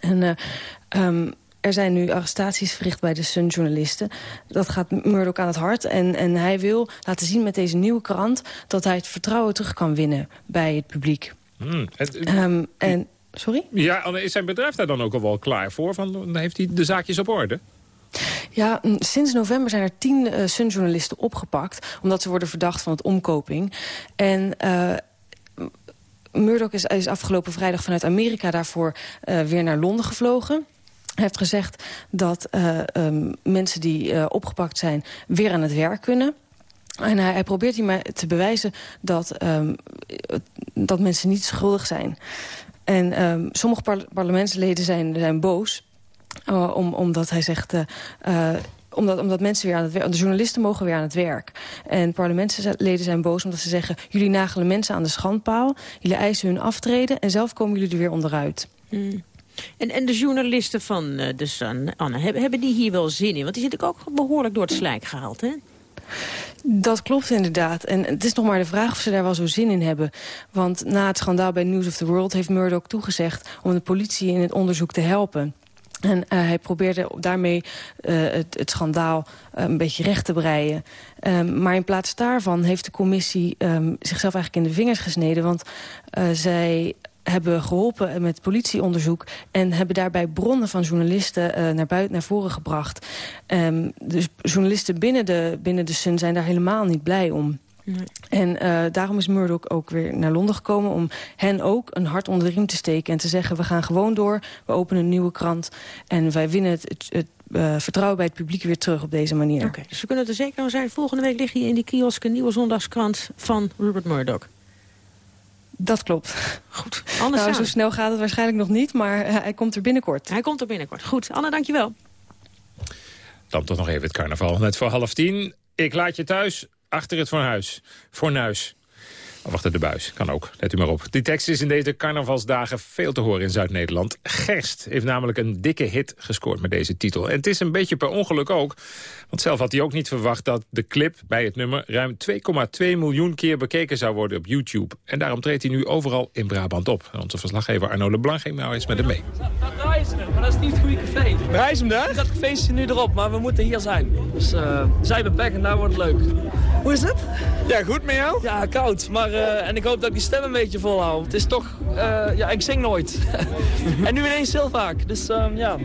En uh, um, er zijn nu arrestaties verricht bij de Sun-journalisten. Dat gaat Murdoch aan het hart. En, en hij wil laten zien met deze nieuwe krant... dat hij het vertrouwen terug kan winnen bij het publiek. Hmm, het, um, en... Sorry? Ja, is zijn bedrijf daar dan ook al wel klaar voor? Van, heeft hij de zaakjes op orde? Ja, sinds november zijn er tien uh, Sun-journalisten opgepakt... omdat ze worden verdacht van het omkoping. En... Uh, Murdoch is, is afgelopen vrijdag vanuit Amerika daarvoor uh, weer naar Londen gevlogen. Hij heeft gezegd dat um, mensen die opgepakt zijn weer aan het werk kunnen. En hij, hij probeert hiermee te bewijzen dat, um, dat mensen niet schuldig zijn. En um, sommige par parlementsleden zijn, zijn boos. Uh, om, omdat hij zegt... Uh, omdat, omdat mensen weer aan het werk... De journalisten mogen weer aan het werk. En parlementsleden zijn boos omdat ze zeggen... jullie nagelen mensen aan de schandpaal. Jullie eisen hun aftreden. En zelf komen jullie er weer onderuit. Mm. En, en de journalisten van de Sun, Anne, hebben, hebben die hier wel zin in? Want die zit ook behoorlijk door het slijk gehaald, hè? Dat klopt inderdaad. En het is nog maar de vraag of ze daar wel zo zin in hebben. Want na het schandaal bij News of the World heeft Murdoch toegezegd... om de politie in het onderzoek te helpen. En uh, hij probeerde daarmee uh, het, schandaal uh, een beetje recht te breien. Um, maar in plaats daarvan heeft de commissie um, zichzelf eigenlijk in de vingers gesneden. Want zij hebben geholpen met politieonderzoek... en hebben daarbij bronnen van journalisten uh, naar, buiten, naar voren gebracht. Um, dus journalisten binnen de, binnen de Sun zijn daar helemaal niet blij om. Nee. En uh, daarom is Murdoch ook weer naar Londen gekomen... om hen ook een hart onder de riem te steken en te zeggen... we gaan gewoon door, we openen een nieuwe krant... en wij winnen het, het, het uh, vertrouwen bij het publiek weer terug op deze manier. Oké, okay, dus we kunnen er zeker aan zijn. Volgende week ligt hier in die kiosk een nieuwe zondagskrant van Rupert Murdoch. Dat klopt. Goed. Anne nou, zo snel gaat het waarschijnlijk nog niet, maar uh, hij komt er binnenkort. Hij komt er binnenkort. Goed. Anne, dankjewel. Dan toch nog even het carnaval. Net voor half tien. Ik laat je thuis achter het fornuis. Fornuis. Of achter de buis, kan ook. Let u maar op. Die tekst is in deze carnavalsdagen veel te horen in Zuid-Nederland. Gerst heeft namelijk een dikke hit gescoord met deze titel. En het is een beetje per ongeluk ook. Want zelf had hij ook niet verwacht dat de clip bij het nummer... ruim 2,2 miljoen keer bekeken zou worden op YouTube. En daarom treedt hij nu overal in Brabant op. En onze verslaggever Arno Leblanc ging nou eens met hem mee. Dat Rijzen, maar dat is niet het goede café. Rijzen daar? Dat café is nu erop, maar we moeten hier zijn. Dus uh, zij we back en daar wordt het leuk. Hoe is het? Ja, goed met jou? Ja, koud. Maar, uh, en ik hoop dat ik die stem een beetje volhoud. Het is toch, uh, ja, ik zing nooit. en nu ineens heel vaak. Dus um, ja,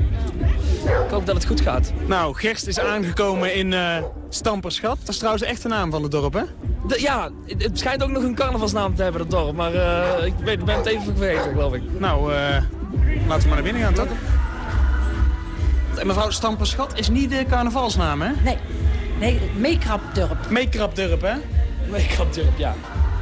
ik hoop dat het goed gaat. Nou, Gerst is aangekomen in uh, Stamperschat. Dat is trouwens echt de naam van het dorp, hè? De, ja, het, schijnt ook nog een carnavalsnaam te hebben, dat dorp. Maar uh, ik weet, ben het even vergeten, geloof ik. Nou, uh, laten we maar naar binnen gaan, toch? En mevrouw Stamperschat is niet de carnavalsnaam, hè? Nee. Nee, Meekrapdurp. Meekrapdurp, hè? Meekrapdurp, ja.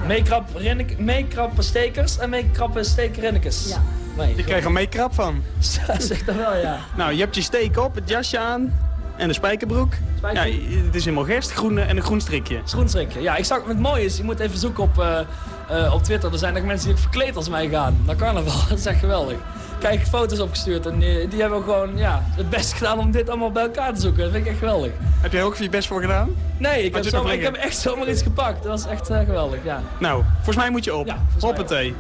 Meekrap, meekrap stekers en meekrap stekerrinnekes. Ja. Nee, je krijgt er meekrap van. zeg dat wel, ja. Nou, je hebt je steek op, het jasje aan en de spijkerbroek. Spijkerbroek. Ja, het is helemaal gerst, groen en een groen strikje. Groen strikje, ja. Ik zag, het mooie is, je moet even zoeken op, uh, uh, op Twitter. Er zijn ook mensen die ook verkleed als mij gaan. Naar carnaval, dat is echt geweldig. Kijk, foto's opgestuurd en die, die hebben gewoon ja, het best gedaan om dit allemaal bij elkaar te zoeken. Dat vind ik echt geweldig. Heb er ook je best voor gedaan? Nee, ik, heb, zomaar, ik heb echt zomaar iets gepakt. Dat was echt uh, geweldig, ja. Nou, volgens mij moet je op. Ja, Hoppatee.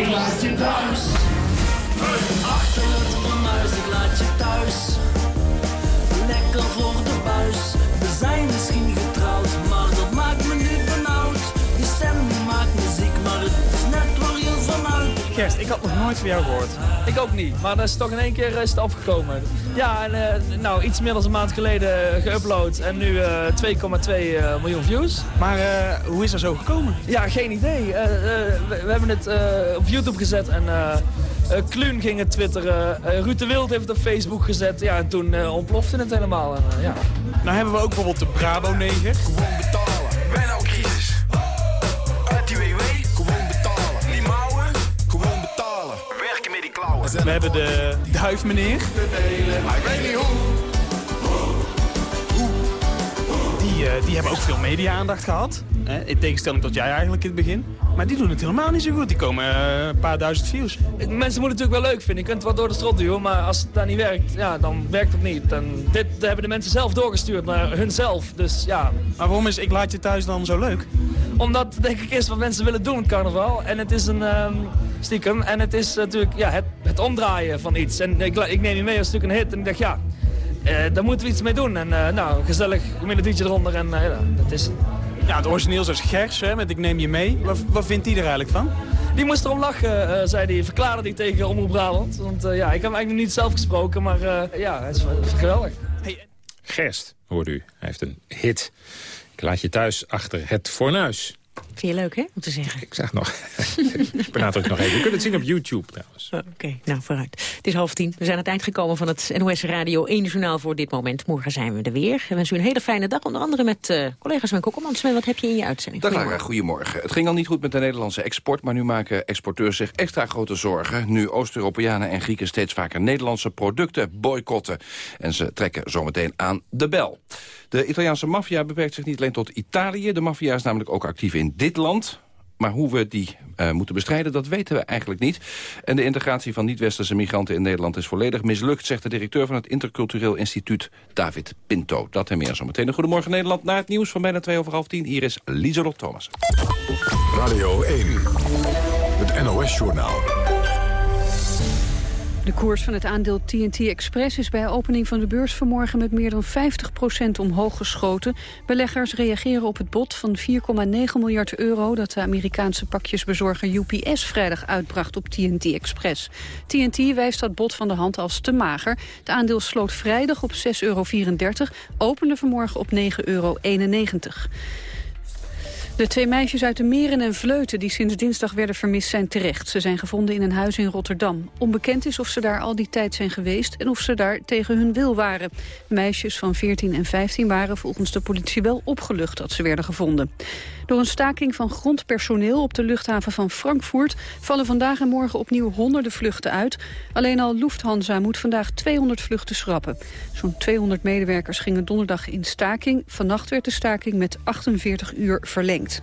Ik laat je thuis. Achter het fornuis, ik laat je thuis. Lekker voor de buis. We zijn misschien Gerst, ik had nog nooit van jou gehoord. Ik ook niet, maar dat is toch in één keer is het opgekomen. Ja, en uh, nou, iets meer dan een maand geleden geüpload en nu uh, 2,2 uh, miljoen views. Maar hoe is dat zo gekomen? Ja, geen idee. we, we, hebben het op YouTube gezet en Uh, Kluun ging het twitteren. Uh, Ruud de Wild heeft het op Facebook gezet. Ja, en toen uh, ontplofte het helemaal. En, ja. Nou hebben we ook bijvoorbeeld de Brabo-neger. Gewoon betalen. We hebben de duifmeneer. Hoe. Die, uh, die hebben ook veel media-aandacht gehad. Hè? In tegenstelling tot jij eigenlijk in het begin. Maar die doen het helemaal niet zo goed. Die komen uh, een paar duizend views. Mensen moeten het natuurlijk wel leuk vinden. Je kunt het wat door de strot duwen. Maar als het daar niet werkt, ja, dan werkt het niet. En dit hebben de mensen zelf doorgestuurd naar hunzelf. Dus ja. Maar waarom is Ik Laat Je Thuis dan zo leuk? Omdat, denk ik, is wat mensen willen doen carnaval. En het is een um, stiekem. En het is natuurlijk ja, het, het omdraaien van iets. En ik, ik neem je mee als natuurlijk een hit. En ik dacht, ja, uh, daar moeten we iets mee doen. En uh, nou, gezellig melodietje eronder en uh, ja, dat is het. Ja, het origineel is Gers, hè, met Ik neem je mee. Wat, wat vindt hij er eigenlijk van? Die moest erom lachen, zei hij. Verklaarde hij tegen Omroep Brabant. Want ja, ik heb hem eigenlijk nog niet zelf gesproken, maar ja, het is, het is geweldig. Hey. Gerst, hoort u. Hij heeft een hit. Ik laat je thuis achter het fornuis. Vind je leuk, hè, om te zeggen? Ik zag nog. ik benadruk nog even. Je kunt het zien op YouTube, trouwens. Oké, okay, nou, vooruit. Het is half tien. We zijn aan het eind gekomen van het NOS Radio 1 Journaal voor dit moment. Morgen zijn we er weer. We wensen u een hele fijne dag. Onder andere met uh, collega's van Kokkelman. Sven, wat heb je in je uitzending? Dag Lara, goedemorgen. Het ging al niet goed met de Nederlandse export... maar nu maken exporteurs zich extra grote zorgen... nu Oost-Europeanen en Grieken steeds vaker Nederlandse producten boycotten. En ze trekken zometeen aan de bel. De Italiaanse maffia beperkt zich niet alleen tot Italië. De maffia is namelijk ook actief in dit land. Maar hoe we die uh, moeten bestrijden, dat weten we eigenlijk niet. En de integratie van niet-westerse migranten in Nederland is volledig mislukt... zegt de directeur van het Intercultureel Instituut, David Pinto. Dat en meer zometeen. Een Goedemorgen Nederland, na het nieuws van bijna twee over half tien. Hier is Lieselot Thomas. Radio 1, het NOS-journaal. De koers van het aandeel TNT Express is bij opening van de beurs vanmorgen met meer dan 50% omhoog geschoten. Beleggers reageren op het bod van 4,9 miljard euro dat de Amerikaanse pakjesbezorger UPS vrijdag uitbracht op TNT Express. TNT wijst dat bod van de hand als te mager. Het aandeel sloot vrijdag op 6,34 euro, opende vanmorgen op 9,91 euro. De twee meisjes uit de Meren en Vleuten die sinds dinsdag werden vermist zijn terecht. Ze zijn gevonden in een huis in Rotterdam. Onbekend is of ze daar al die tijd zijn geweest en of ze daar tegen hun wil waren. Meisjes van 14 en 15 waren volgens de politie wel opgelucht dat ze werden gevonden. Door een staking van grondpersoneel op de luchthaven van Frankfurt... vallen vandaag en morgen opnieuw honderden vluchten uit. Alleen al Lufthansa moet vandaag 200 vluchten schrappen. Zo'n 200 medewerkers gingen donderdag in staking. Vannacht werd de staking met 48 uur verlengd.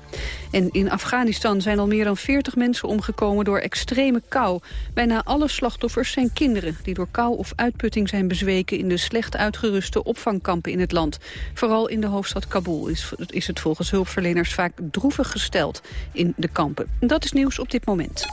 En in Afghanistan zijn al meer dan 40 mensen omgekomen door extreme kou. Bijna alle slachtoffers zijn kinderen die door kou of uitputting zijn bezweken... in de slecht uitgeruste opvangkampen in het land. Vooral in de hoofdstad Kabul is, is het volgens hulpverleners vaak droevig gesteld in de kampen. Dat is nieuws op dit moment.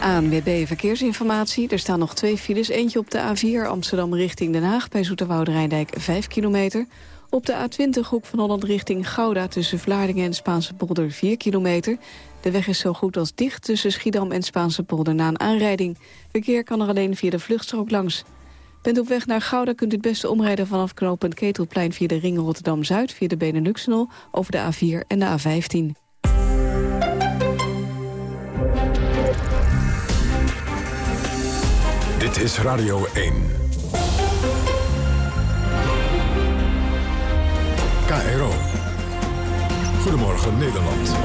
ANWB Verkeersinformatie. Er staan nog twee files. Eentje op de A4 Amsterdam richting Den Haag... bij Zoeterwoude Rijndijk 5 kilometer. Op de A20 Hoek van Holland richting Gouda... tussen Vlaardingen en Spaanse polder 4 kilometer. De weg is zo goed als dicht tussen Schiedam en Spaanse polder na een aanrijding. Verkeer kan er alleen via de vluchtstrook langs. Bent op weg naar Gouda kunt u het beste omrijden vanaf knooppunt Ketelplein... via de ring Rotterdam-Zuid, via de Beneluxenol, over de A4 en de A15. Dit is Radio 1. KRO. Goedemorgen Nederland.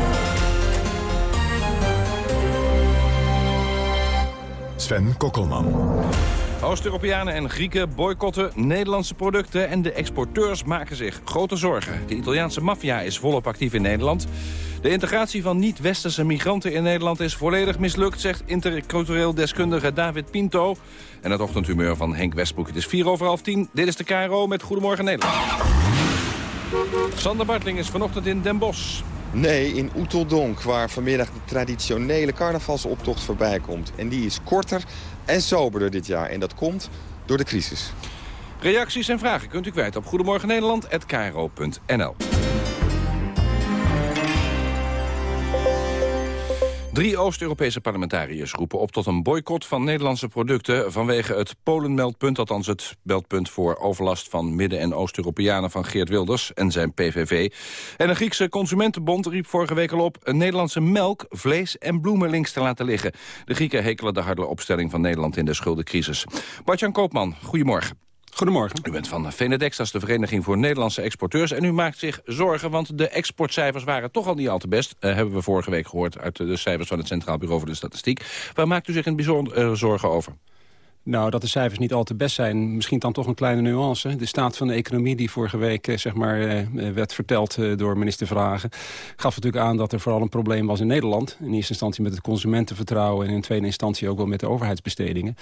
Sven Kokkelman. Oost-Europeanen en Grieken boycotten Nederlandse producten... en de exporteurs maken zich grote zorgen. De Italiaanse maffia is volop actief in Nederland. De integratie van niet-westerse migranten in Nederland is volledig mislukt... zegt intercultureel deskundige David Pinto. En het ochtendhumeur van Henk Westbroek. Het is 4 over half 10. Dit is de KRO met Goedemorgen Nederland. Sander Bartling is vanochtend in Den Bosch. Nee, in Oeteldonk, waar vanmiddag de traditionele carnavalsoptocht voorbij komt. En die is korter en soberder dit jaar. En dat komt door de crisis. Reacties en vragen kunt u kwijt op goedemorgennederland.nl. Drie Oost-Europese parlementariërs roepen op tot een boycott van Nederlandse producten vanwege het Polenmeldpunt, althans het meldpunt voor overlast van Midden- en Oost-Europeanen van Geert Wilders en zijn PVV. En een Griekse consumentenbond riep vorige week al op een Nederlandse melk, vlees en bloemen links te laten liggen. De Grieken hekelen de harde opstelling van Nederland in de schuldencrisis. Bartjan Koopman, goedemorgen. Goedemorgen. U bent van Venedex, dat is de Vereniging voor Nederlandse Exporteurs. En u maakt zich zorgen, want de exportcijfers waren toch al niet al te best. Uh, hebben we vorige week gehoord uit de cijfers van het Centraal Bureau voor de Statistiek. Waar maakt u zich in bijzonder uh, zorgen over? Nou, dat de cijfers niet al te best zijn, misschien dan toch een kleine nuance. De staat van de economie die vorige week eh, zeg maar, eh, werd verteld eh, door minister Vragen... gaf natuurlijk aan dat er vooral een probleem was in Nederland. In eerste instantie met het consumentenvertrouwen... en in tweede instantie ook wel met de overheidsbestedingen.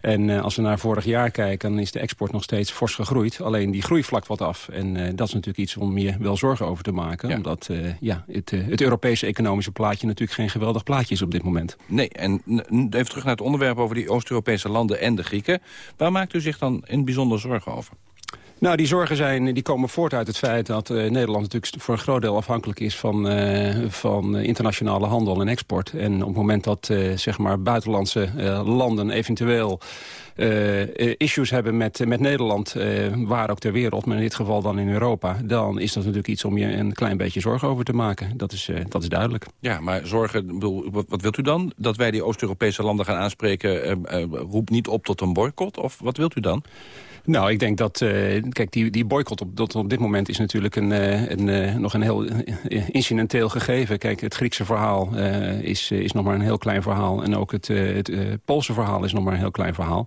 En uh, als we naar vorig jaar kijken, dan is de export nog steeds fors gegroeid. Alleen die groei vlakt wat af. En uh, dat is natuurlijk iets om je wel zorgen over te maken. Ja. Omdat uh, ja, het, het Europese economische plaatje natuurlijk geen geweldig plaatje is op dit moment. Nee, en even terug naar het onderwerp over die Oost-Europese landen en de Grieken. Waar maakt u zich dan in bijzonder zorgen over? Nou, die zorgen zijn, die komen voort uit het feit dat uh, Nederland natuurlijk voor een groot deel afhankelijk is van, uh, van internationale handel en export. En op het moment dat zeg maar buitenlandse landen eventueel issues hebben met, met Nederland, waar ook ter wereld, maar in dit geval dan in Europa, dan is dat natuurlijk iets om je een klein beetje zorgen over te maken. Dat is, dat is duidelijk. Ja, maar zorgen, wat, wat wilt u dan? Dat wij die Oost-Europese landen gaan aanspreken, roept niet op tot een boycott? Of wat wilt u dan? Nou, ik denk dat, uh, kijk, die, die boycott op, dat op dit moment is natuurlijk een, uh, een, uh, nog een heel incidenteel gegeven. Kijk, het Griekse verhaal is, is nog maar een heel klein verhaal. En ook het, het Poolse verhaal is nog maar een heel klein verhaal.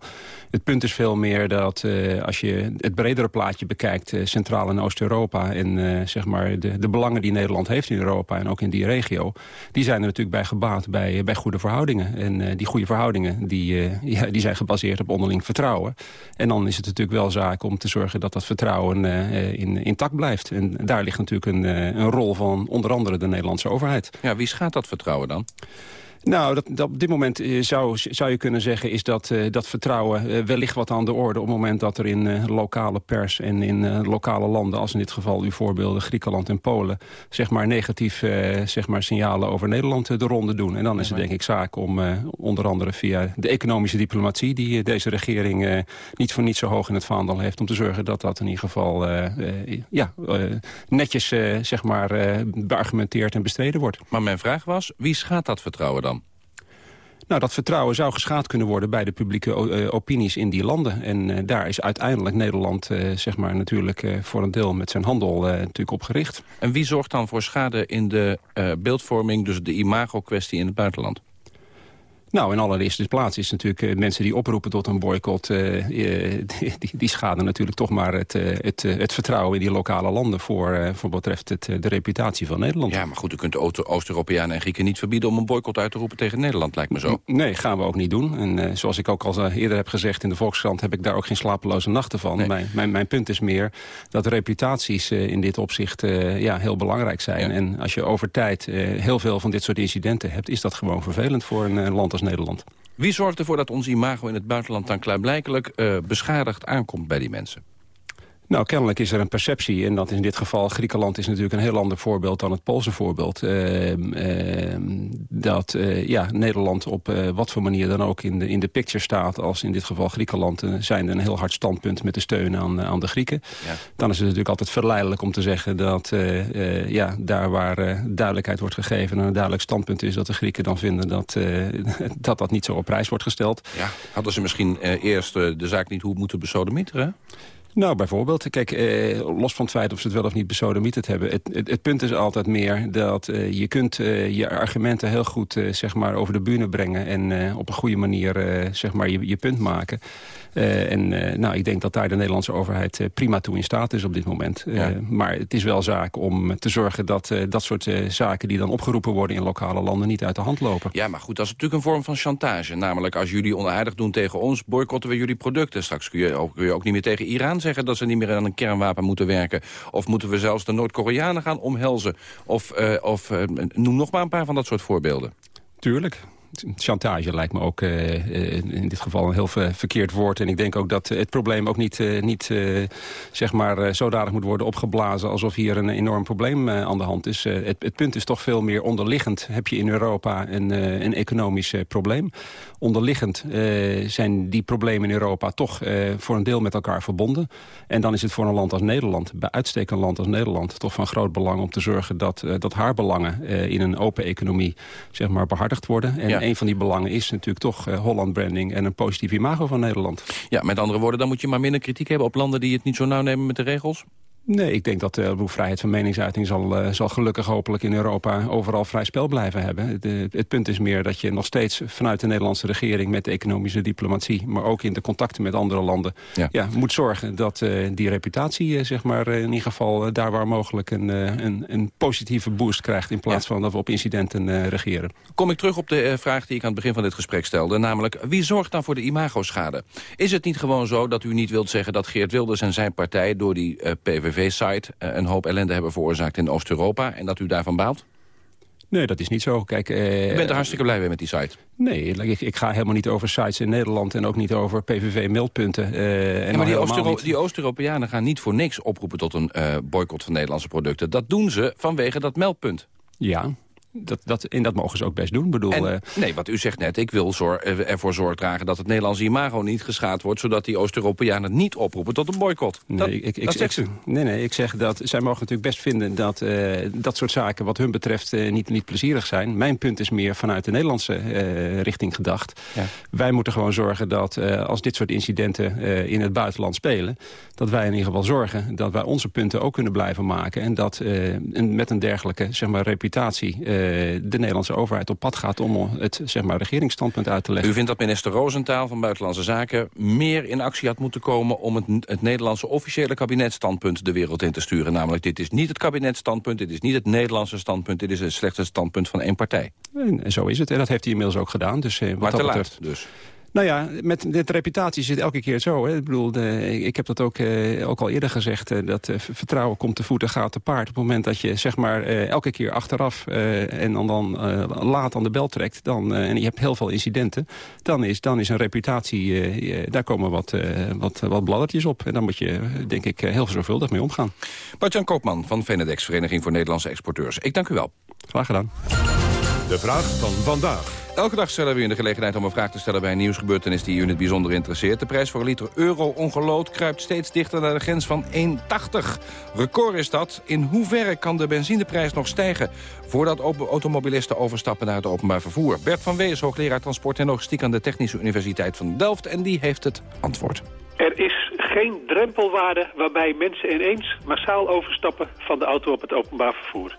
Het punt is veel meer dat als je het bredere plaatje bekijkt... Centraal- en Oost-Europa en zeg maar de, de belangen die Nederland heeft in Europa... en ook in die regio, die zijn er natuurlijk bij gebaat bij, bij goede verhoudingen. En die goede verhoudingen die, ja, die zijn gebaseerd op onderling vertrouwen. En dan is het natuurlijk wel zaak om te zorgen dat dat vertrouwen uh, in, intact blijft. En daar ligt natuurlijk een, uh, een rol van onder andere de Nederlandse overheid. Ja, wie schaadt dat vertrouwen dan? Nou, dat, dat op dit moment uh, zou, zou je kunnen zeggen... is dat, uh, dat vertrouwen uh, wellicht wat aan de orde... op het moment dat er in lokale pers en in lokale landen... als in dit geval uw voorbeelden Griekenland en Polen... zeg maar negatief zeg maar signalen over Nederland de ronde doen. En dan is het denk ik zaak om onder andere via de economische diplomatie... die deze regering niet voor niet zo hoog in het vaandel heeft... om te zorgen dat dat in ieder geval ja, netjes zeg maar, beargumenteerd en bestreden wordt. Maar mijn vraag was, wie schaadt dat vertrouwen dan? Nou, dat vertrouwen zou geschaad kunnen worden bij de publieke uh, opinies in die landen. En uh, daar is uiteindelijk Nederland zeg maar natuurlijk voor een deel met zijn handel natuurlijk op gericht. En wie zorgt dan voor schade in de beeldvorming, dus de imago-kwestie in het buitenland? Nou, in allereerste plaats is natuurlijk uh, mensen die oproepen tot een boycott... Uh, die, die, schaden natuurlijk toch maar het, het, het vertrouwen in die lokale landen... voor, voor wat betreft het, de reputatie van Nederland. Ja, maar goed, u kunt Oost-Europeanen en Grieken niet verbieden... om een boycott uit te roepen tegen Nederland, lijkt me zo. Nee, gaan we ook niet doen. En zoals ik ook al eerder heb gezegd in de Volkskrant... heb ik daar ook geen slapeloze nachten van. Nee. Mijn, mijn, mijn, punt is meer dat reputaties in dit opzicht ja, heel belangrijk zijn. Ja. En als je over tijd heel veel van dit soort incidenten hebt... is dat gewoon vervelend voor een land als Nederland. Wie zorgt ervoor dat ons imago in het buitenland dan klaarblijkelijk uh, beschadigd aankomt bij die mensen? Nou, kennelijk is er een perceptie. En dat is in dit geval, Griekenland is natuurlijk een heel ander voorbeeld dan het Poolse voorbeeld. Uh, uh, dat uh, ja, Nederland op wat voor manier dan ook in de, in de picture staat... als in dit geval Griekenland, zijn er een heel hard standpunt met de steun aan, aan de Grieken. Ja. Dan is het natuurlijk altijd verleidelijk om te zeggen dat ja, daar waar duidelijkheid wordt gegeven... en een duidelijk standpunt is dat de Grieken dan vinden dat dat, dat niet zo op prijs wordt gesteld. Ja, hadden ze misschien eerst de zaak niet hoe moeten besodemieteren? Nou, bijvoorbeeld. Kijk, eh, los van het feit of ze het wel of niet besodemieterd hebben. Het, het, het, punt is altijd meer dat eh, je kunt uh, je argumenten heel goed uh, zeg maar over de bühne brengen. En op een goede manier zeg maar je, je punt maken. En nou, ik denk dat daar de Nederlandse overheid prima toe in staat is op dit moment. Ja. maar het is wel zaak om te zorgen dat dat soort zaken die dan opgeroepen worden in lokale landen niet uit de hand lopen. Ja, maar goed, dat is natuurlijk een vorm van chantage. Namelijk als jullie onaardig doen tegen ons, boycotten we jullie producten. Straks kun je, ook, kun je ook niet meer tegen Iran zeggen dat ze niet meer aan een kernwapen moeten werken. Of moeten we zelfs de Noord-Koreanen gaan omhelzen. Of, of noem nog maar een paar van dat soort voorbeelden. Tuurlijk. Chantage lijkt me ook eh, eh, in dit geval een heel ver- verkeerd woord. En ik denk ook dat het probleem ook niet, eh, niet zeg maar, zodanig moet worden opgeblazen... alsof hier een enorm probleem aan de hand is. Het, het punt is toch veel meer onderliggend. Heb je in Europa een, een economisch probleem? Onderliggend zijn die problemen in Europa toch voor een deel met elkaar verbonden. En dan is het voor een land als Nederland, bij uitstek een land als Nederland... toch van groot belang om te zorgen dat, dat haar belangen in een open economie zeg maar, behartigd worden. En Ja. Een van die belangen is natuurlijk toch eh, Holland branding en een positief imago van Nederland. Ja, met andere woorden, dan moet je maar minder kritiek hebben op landen die het niet zo nauw nemen met de regels? Nee, ik denk dat de vrijheid van meningsuiting zal, eh, zal gelukkig hopelijk in Europa overal vrij spel blijven hebben. De- het punt is meer dat je nog steeds vanuit de Nederlandse regering met de economische diplomatie, maar ook in de contacten met andere landen, ja. moet zorgen dat eh, die reputatie eh, zeg maar, in ieder geval daar waar mogelijk een, een, een positieve boost krijgt in plaats van dat we op incidenten regeren. Kom ik terug op de vraag die ik aan het begin van dit gesprek stelde. Namelijk, wie zorgt dan voor de imagoschade? Is het niet gewoon zo dat u niet wilt zeggen dat Geert Wilders en zijn partij... door die eh, PVV-site eh, een hoop ellende hebben veroorzaakt in Oost-Europa... en dat u daarvan baalt? Nee, dat is niet zo. Kijk, eh, U bent er hartstikke blij mee met die site. Nee, ik, ik ga helemaal niet over sites in Nederland... en ook niet over PVV-meldpunten. eh, en Ja, maar die, helemaal Oost niet- Oost-Europeanen gaan niet voor niks oproepen... tot een eh, boycott van Nederlandse producten. Dat doen ze vanwege dat meldpunt. Ja, dat, dat, en dat mogen ze ook best doen. Bedoel, En, eh, nee, wat u zegt net, ik wil zor- eh, ervoor zorg dragen... dat het Nederlandse imago niet geschaad wordt... zodat die Oost-Europeanen niet oproepen tot een boycott. Nee, dat, ik, ik, dat ik, zegt nee, nee, ik zeg dat zij mogen natuurlijk best vinden dat eh, dat soort zaken wat hun betreft niet, niet plezierig zijn. Mijn punt is meer vanuit de Nederlandse richting gedacht. Ja. Wij moeten gewoon zorgen dat als dit soort incidenten in het buitenland spelen, dat wij in ieder geval zorgen dat wij onze punten ook kunnen blijven maken. En dat met een dergelijke zeg maar, reputatie de Nederlandse overheid op pad gaat om het zeg maar, regeringsstandpunt uit te leggen. U vindt dat minister Roosentaal van Buitenlandse Zaken... meer in actie had moeten komen om het, het Nederlandse officiële kabinetstandpunt de wereld in te sturen. Namelijk, dit is niet het kabinetstandpunt, dit is niet het Nederlandse standpunt... dit is het slechts het standpunt van één partij. En, en zo is het. En dat heeft hij inmiddels ook gedaan. Dus, eh, wat Maar dat te laat betreft, dus. Nou ja, met de reputatie zit elke keer zo. Hè. Ik bedoel, de, ik heb dat ook, eh, ook al eerder gezegd. eh, dat eh, vertrouwen komt te voet en gaat te paard. Op het moment dat je zeg maar eh, elke keer achteraf eh, en dan, dan eh, laat aan de bel trekt... Dan, en je hebt heel veel incidenten... dan is, dan is een reputatie, daar komen wat, eh, wat, wat bladdertjes op. En daar moet je, denk ik, heel zorgvuldig mee omgaan. Bart-Jan Koopman van Venedex, Vereniging voor Nederlandse Exporteurs. Ik dank u wel. Graag gedaan. De vraag van vandaag. Elke dag stellen we u in de gelegenheid om een vraag te stellen bij een nieuwsgebeurtenis die u het bijzonder interesseert. De prijs voor een liter euro-ongelood kruipt steeds dichter naar de grens van 1,80. Record is dat. In hoeverre kan de benzineprijs nog stijgen voordat automobilisten overstappen naar het openbaar vervoer? Bert van Wees, hoogleraar transport en logistiek aan de Technische Universiteit van Delft. En die heeft het antwoord. Er is geen drempelwaarde waarbij mensen ineens massaal overstappen van de auto op het openbaar vervoer.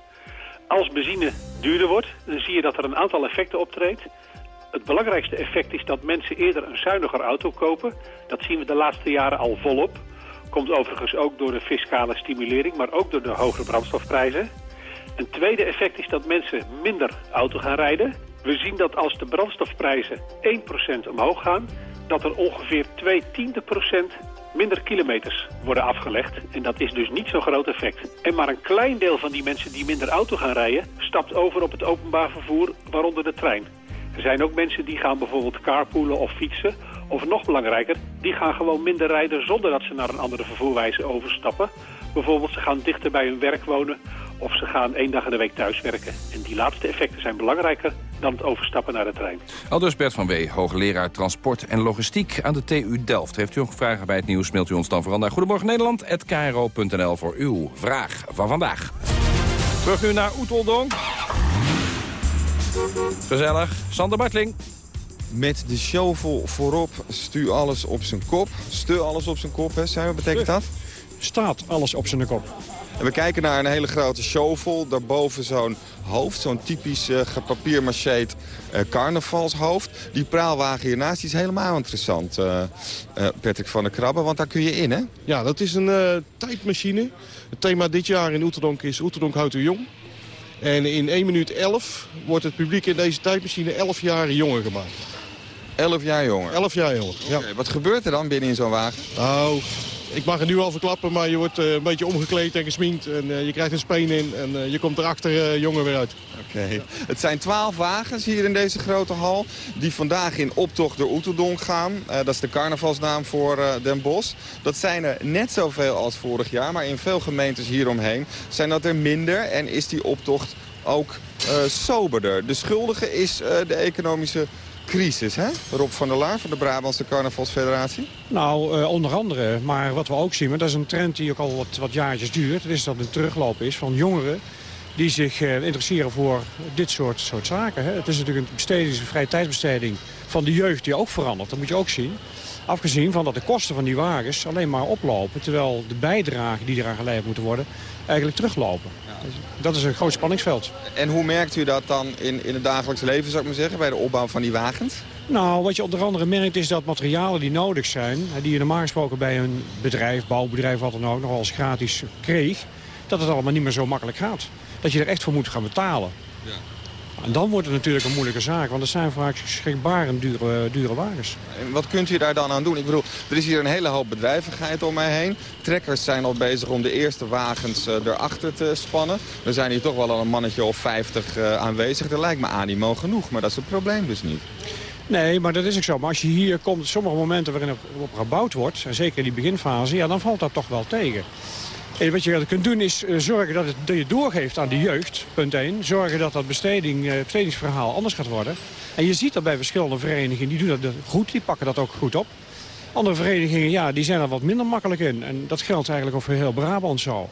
Als benzine duurder wordt, dan zie je dat er een aantal effecten optreedt. Het belangrijkste effect is dat mensen eerder een zuiniger auto kopen. Dat zien we de laatste jaren al volop. Komt overigens ook door de fiscale stimulering, maar ook door de hogere brandstofprijzen. Een tweede effect is dat mensen minder auto gaan rijden. We zien dat als de brandstofprijzen 1% omhoog gaan... dat er ongeveer 2 tiende procent minder kilometers worden afgelegd. En dat is dus niet zo'n groot effect. En maar een klein deel van die mensen die minder auto gaan rijden... stapt over op het openbaar vervoer, waaronder de trein. Er zijn ook mensen die gaan bijvoorbeeld carpoolen of fietsen. Of nog belangrijker, die gaan gewoon minder rijden zonder dat ze naar een andere vervoerwijze overstappen. Bijvoorbeeld ze gaan dichter bij hun werk wonen of ze gaan één dag in de week thuiswerken. En die laatste effecten zijn belangrijker dan het overstappen naar de trein. Aldus Bert van Wee, hoogleraar transport en logistiek aan de TU Delft. Heeft u ook vragen bij het nieuws, mailt u ons dan vooral naar Goedemorgen Nederland@kro.nl voor uw vraag van vandaag. Terug nu naar Oeteldonk. Gezellig. Sander Bartling. Met de shovel voorop, stu alles op zijn kop. Stu alles op zijn kop, hè? Zijn wat betekent dat? Staat alles op zijn kop. En we kijken naar een hele grote shovel. Daarboven zo'n hoofd, zo'n typisch uh, gepapiermacheerd uh, carnavalshoofd. Die praalwagen hiernaast die is helemaal interessant, uh, Patrick van der Krabbe. Want daar kun je in, hè? Ja, dat is een tijdmachine. Het thema dit jaar in Oeterdonk is Oeterdonk houdt u jong. En in 1 minuut 11 wordt het publiek in deze tijdmachine 11 jaar jonger gemaakt. 11 jaar jonger? 11 jaar jonger, ja. Wat gebeurt er dan binnen in zo'n wagen? Nou, ik mag het nu al verklappen, maar je wordt eh, een beetje omgekleed en gesminkt. En eh, je krijgt een speen in en eh, je komt erachter jongen weer uit. Oké. Het zijn twaalf wagens hier in deze grote hal die vandaag in optocht door Oeteldonk gaan. dat is de carnavalsnaam voor Den Bosch. Dat zijn er net zoveel als vorig jaar, maar in veel gemeentes hieromheen zijn dat er minder. En is die optocht ook soberder. De schuldige is de economische crisis, hè? Rob van der Laar van de Brabantse Carnavalsfederatie. Nou, uh, onder andere. Maar wat we ook zien, maar dat is een trend die ook al wat, wat jaartjes duurt... is dat een terugloop is van jongeren die zich uh, interesseren voor dit soort, soort zaken. Hè? Het is natuurlijk een besteding, vrije tijdsbesteding van de jeugd die ook verandert. Dat moet je ook zien. Afgezien van dat de kosten van die wagens alleen maar oplopen... terwijl de bijdragen die eraan geleverd moeten worden eigenlijk teruglopen. Dus dat is een groot spanningsveld. En hoe merkt u dat dan in, in het dagelijks leven, zou ik maar zeggen, bij de opbouw van die wagens? Nou, wat je onder andere merkt is dat materialen die nodig zijn... die je normaal gesproken bij een bedrijf, bouwbedrijf, wat dan ook... nog eens gratis kreeg, dat het allemaal niet meer zo makkelijk gaat. Dat je er echt voor moet gaan betalen. Ja. En dan wordt het natuurlijk een moeilijke zaak, want het zijn vaak schrikbarend dure, dure wagens. En wat kunt u daar dan aan doen? Ik bedoel, er is hier een hele hoop bedrijvigheid om mij heen. Trekkers zijn al bezig om de eerste wagens uh, erachter te spannen. Er zijn hier toch wel al een mannetje of 50 uh, eh, aanwezig. Er lijkt me animo genoeg, maar dat is het probleem dus niet. Nee, maar dat is ook zo. Maar als je hier komt, sommige momenten waarin er op gebouwd wordt... en zeker in die beginfase, ja, dan valt dat toch wel tegen. En wat je kunt doen is uh, zorgen dat, het, dat je doorgeeft aan de jeugd, punt 1. Zorgen dat dat besteding, uh, bestedingsverhaal anders gaat worden. En je ziet dat bij verschillende verenigingen, die doen dat goed, die pakken dat ook goed op. Andere verenigingen, ja, die zijn er wat minder makkelijk in. En dat geldt eigenlijk over heel Brabant zo.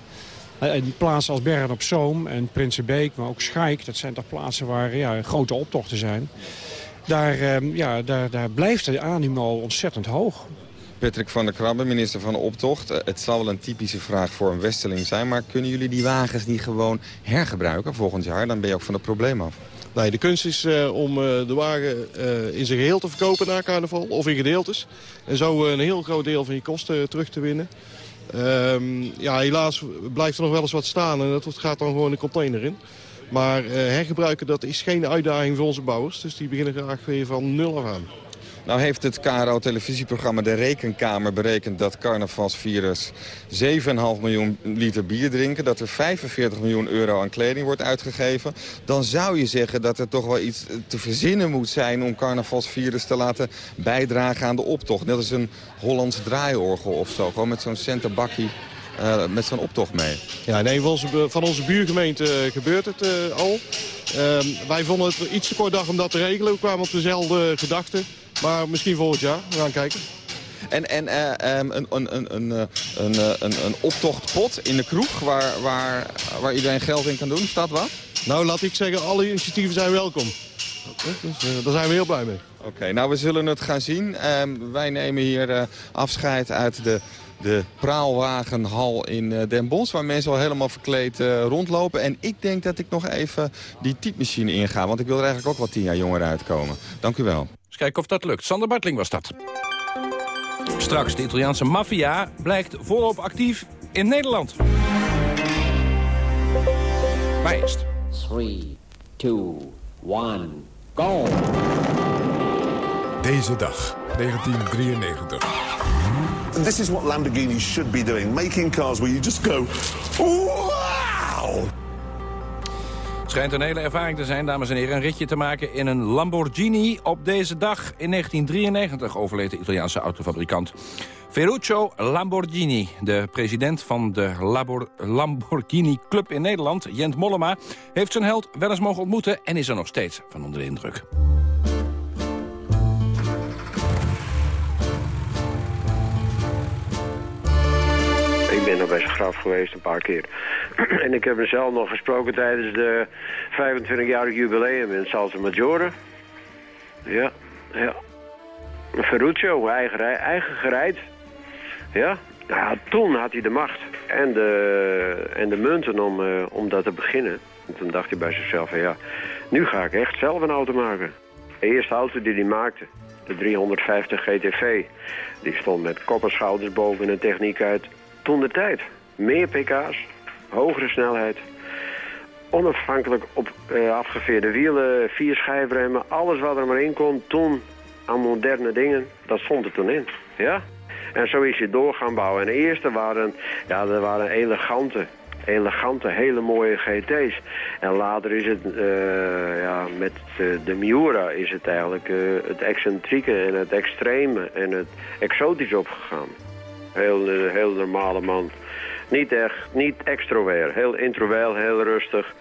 Eh, in plaatsen als Bergen op Zoom en Prinsenbeek, maar ook Schaik... dat zijn toch plaatsen waar ja, grote optochten zijn. Daar, uh, ja, daar, daar blijft de animo ontzettend hoog. Patrick van der Krabbe, minister van de Optocht. Eh, het zal wel een typische vraag voor een Westeling zijn... maar kunnen jullie die wagens niet gewoon hergebruiken volgend jaar? Dan ben je ook van het probleem af. Nee, de kunst is uh, om uh, de wagen in zijn geheel te verkopen na carnaval. Of in gedeeltes. En zo een heel groot deel van je kosten terug te winnen. Ehm, ja, helaas blijft er nog wel eens wat staan. En dat gaat dan gewoon een container in. Maar hergebruiken dat is geen uitdaging voor onze bouwers. Dus die beginnen graag weer van nul af aan. Nou heeft het KRO-televisieprogramma De Rekenkamer berekend dat carnavalsvirus 7,5 miljoen liter bier drinken. Dat er 45 miljoen euro aan kleding wordt uitgegeven. Dan zou je zeggen dat er toch wel iets te verzinnen moet zijn om carnavalsvirus te laten bijdragen aan de optocht. Net als een Hollands draaiorgel of zo. Gewoon met zo'n centerbakkie. Uh, met zo'n optocht mee. Ja, in een van onze, van onze buurgemeente uh, gebeurt het uh, al. Ehm, wij vonden het iets te kort dag om dat te regelen. We kwamen op dezelfde gedachten. Maar misschien volgend jaar. We gaan kijken. En, en uh, um, een, een, een, een, een, een, een optochtpot in de kroeg waar, waar, waar iedereen geld in kan doen. Staat wat? Nou, laat ik zeggen, alle initiatieven zijn welkom. Dus, uh, daar zijn we heel blij mee. Oké, nou we zullen het gaan zien. Um, wij nemen hier afscheid uit de, de praalwagenhal in Den Bosch... waar mensen al helemaal verkleed rondlopen. En ik denk dat ik nog even die typemachine inga... want ik wil er eigenlijk ook wel tien jaar jonger uitkomen. Dank u wel. Kijken of dat lukt. Sander Bartling was dat. Straks, de Italiaanse maffia blijkt volop actief in Nederland. Maar eerst. 3, 2, 1, go! Deze dag, 1993. This is what Lamborghini should be doing. Making cars where you just go! Schijnt een hele ervaring te zijn, dames en heren, een ritje te maken in een Lamborghini. Op deze dag in 1993 overleed de Italiaanse autofabrikant Ferruccio Lamborghini. De president van de Lamborghini Club in Nederland, Jent Mollema, heeft zijn held wel eens mogen ontmoeten en is er nog steeds van onder de indruk. Ben er bij zijn graf geweest een paar keer. en ik heb hem zelf nog gesproken tijdens de 25-jarig jubileum in Salsa Maggiore. Ja, ja. Ferruccio, eigen, eigen gereid. Ja, ja, toen had hij de macht en de, en de munten om, uh, om dat te beginnen. En toen dacht hij bij zichzelf ja, nu ga ik echt zelf een auto maken. De eerste auto die hij maakte, de 350 GTV, die stond met kopperschouders boven een techniek uit toen de tijd. Meer pk's, hogere snelheid, onafhankelijk op uh, afgeveerde wielen, vier schijfremmen, alles wat er maar in kon toen aan moderne dingen, dat stond er toen in. Ja? En zo is hij door gaan bouwen. En de eerste waren, ja, dat waren elegante, elegante, hele mooie GT's. En later is het, eh, ja, met eh, de Miura is het eigenlijk eh, het excentrieke en het extreme en het exotisch opgegaan. Heel, eh, heel normale man. Niet echt, niet extrovert. Heel introvert, heel rustig.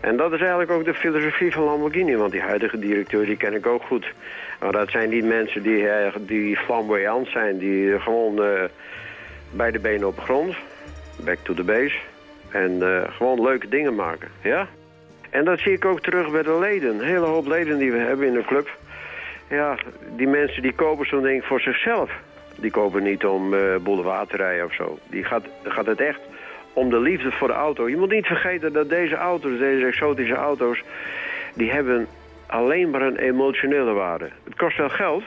En dat is eigenlijk ook de filosofie van Lamborghini. Want die huidige directeur, die ken ik ook goed. Maar dat zijn niet mensen die, eh, die flamboyant zijn. Die gewoon eh, bij de benen op de grond. Back to the base. En gewoon leuke dingen maken. Ja? En dat zie ik ook terug bij de leden. Een hele hoop leden die we hebben in de club. Ja, die mensen die kopen zo'n ding voor zichzelf. Die kopen niet om eh boulevard te rijden of zo. Die gaat, gaat het echt om de liefde voor de auto. Je moet niet vergeten dat deze auto's, deze exotische auto's... die hebben alleen maar een emotionele waarde. Het kost wel geld,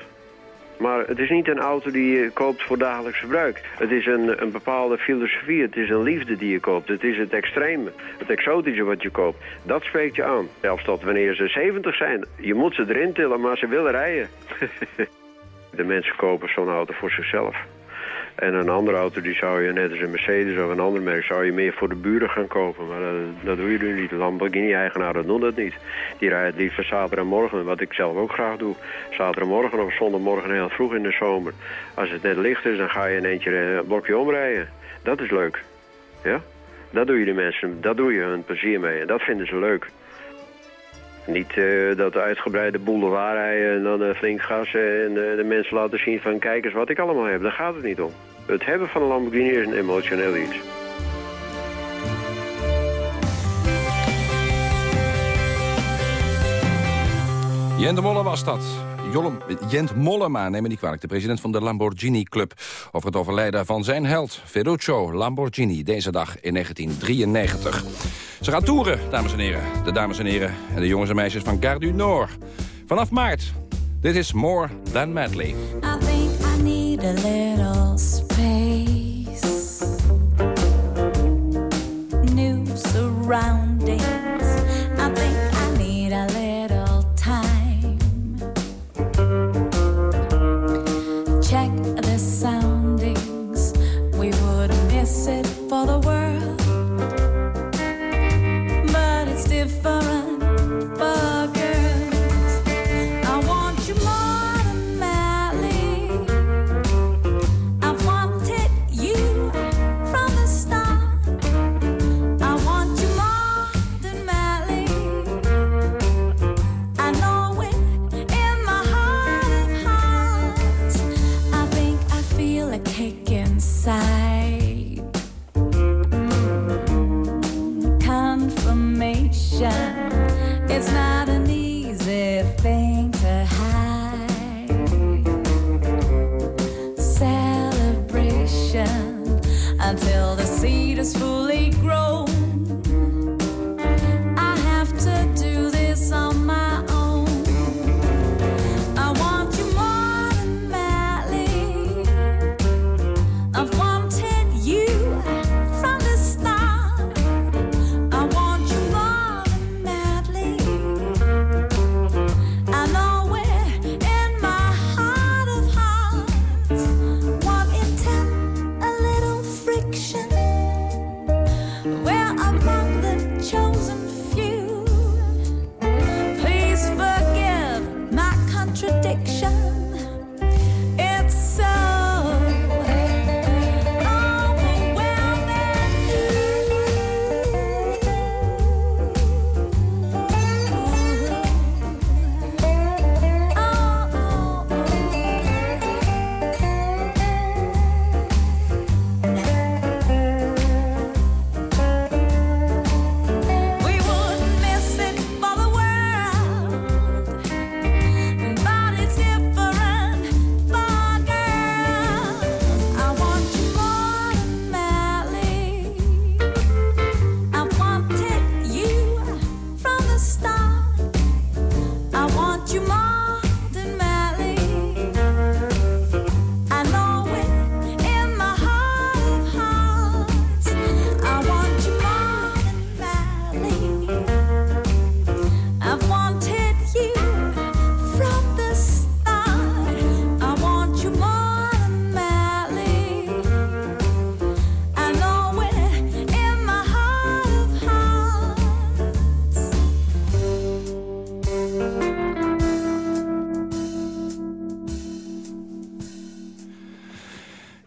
maar het is niet een auto die je koopt voor dagelijks gebruik. Het is een, een bepaalde filosofie, het is een liefde die je koopt. Het is het extreme, het exotische wat je koopt. Dat spreekt je aan. Zelfs tot wanneer ze 70 zijn. Je moet ze erin tillen, maar ze willen rijden. De mensen kopen zo'n auto voor zichzelf. En een andere auto die zou je, net als een Mercedes of een ander merk, zou je meer voor de buren gaan kopen. Maar dat, dat doe je nu niet. Lamborghini-eigenaren doen dat niet. Die rijden liefst zaterdagmorgen, wat ik zelf ook graag doe. Zaterdagmorgen of zondagmorgen heel vroeg in de zomer. Als het net licht is, dan ga je in eentje een blokje omrijden. Dat is leuk. Ja? Dat doe je de mensen, dat doe je hun plezier mee. En dat vinden ze leuk. Niet eh, dat uitgebreide boulevard rijden en dan eh, flink gassen en eh, de mensen laten zien van kijk eens wat ik allemaal heb. Daar gaat het niet om. Het hebben van een Lamborghini is een emotioneel iets. Jent Molle was dat. Jolem, Jent Mollema, neem me niet kwalijk, de president van de Lamborghini Club... over het overlijden van zijn held, Ferruccio Lamborghini, deze dag in 1993. Ze gaan toeren, dames en heren. De dames en heren en de jongens en meisjes van Gare du. Vanaf maart. Dit is More Than Madly. I think I need a little space. New surroundings.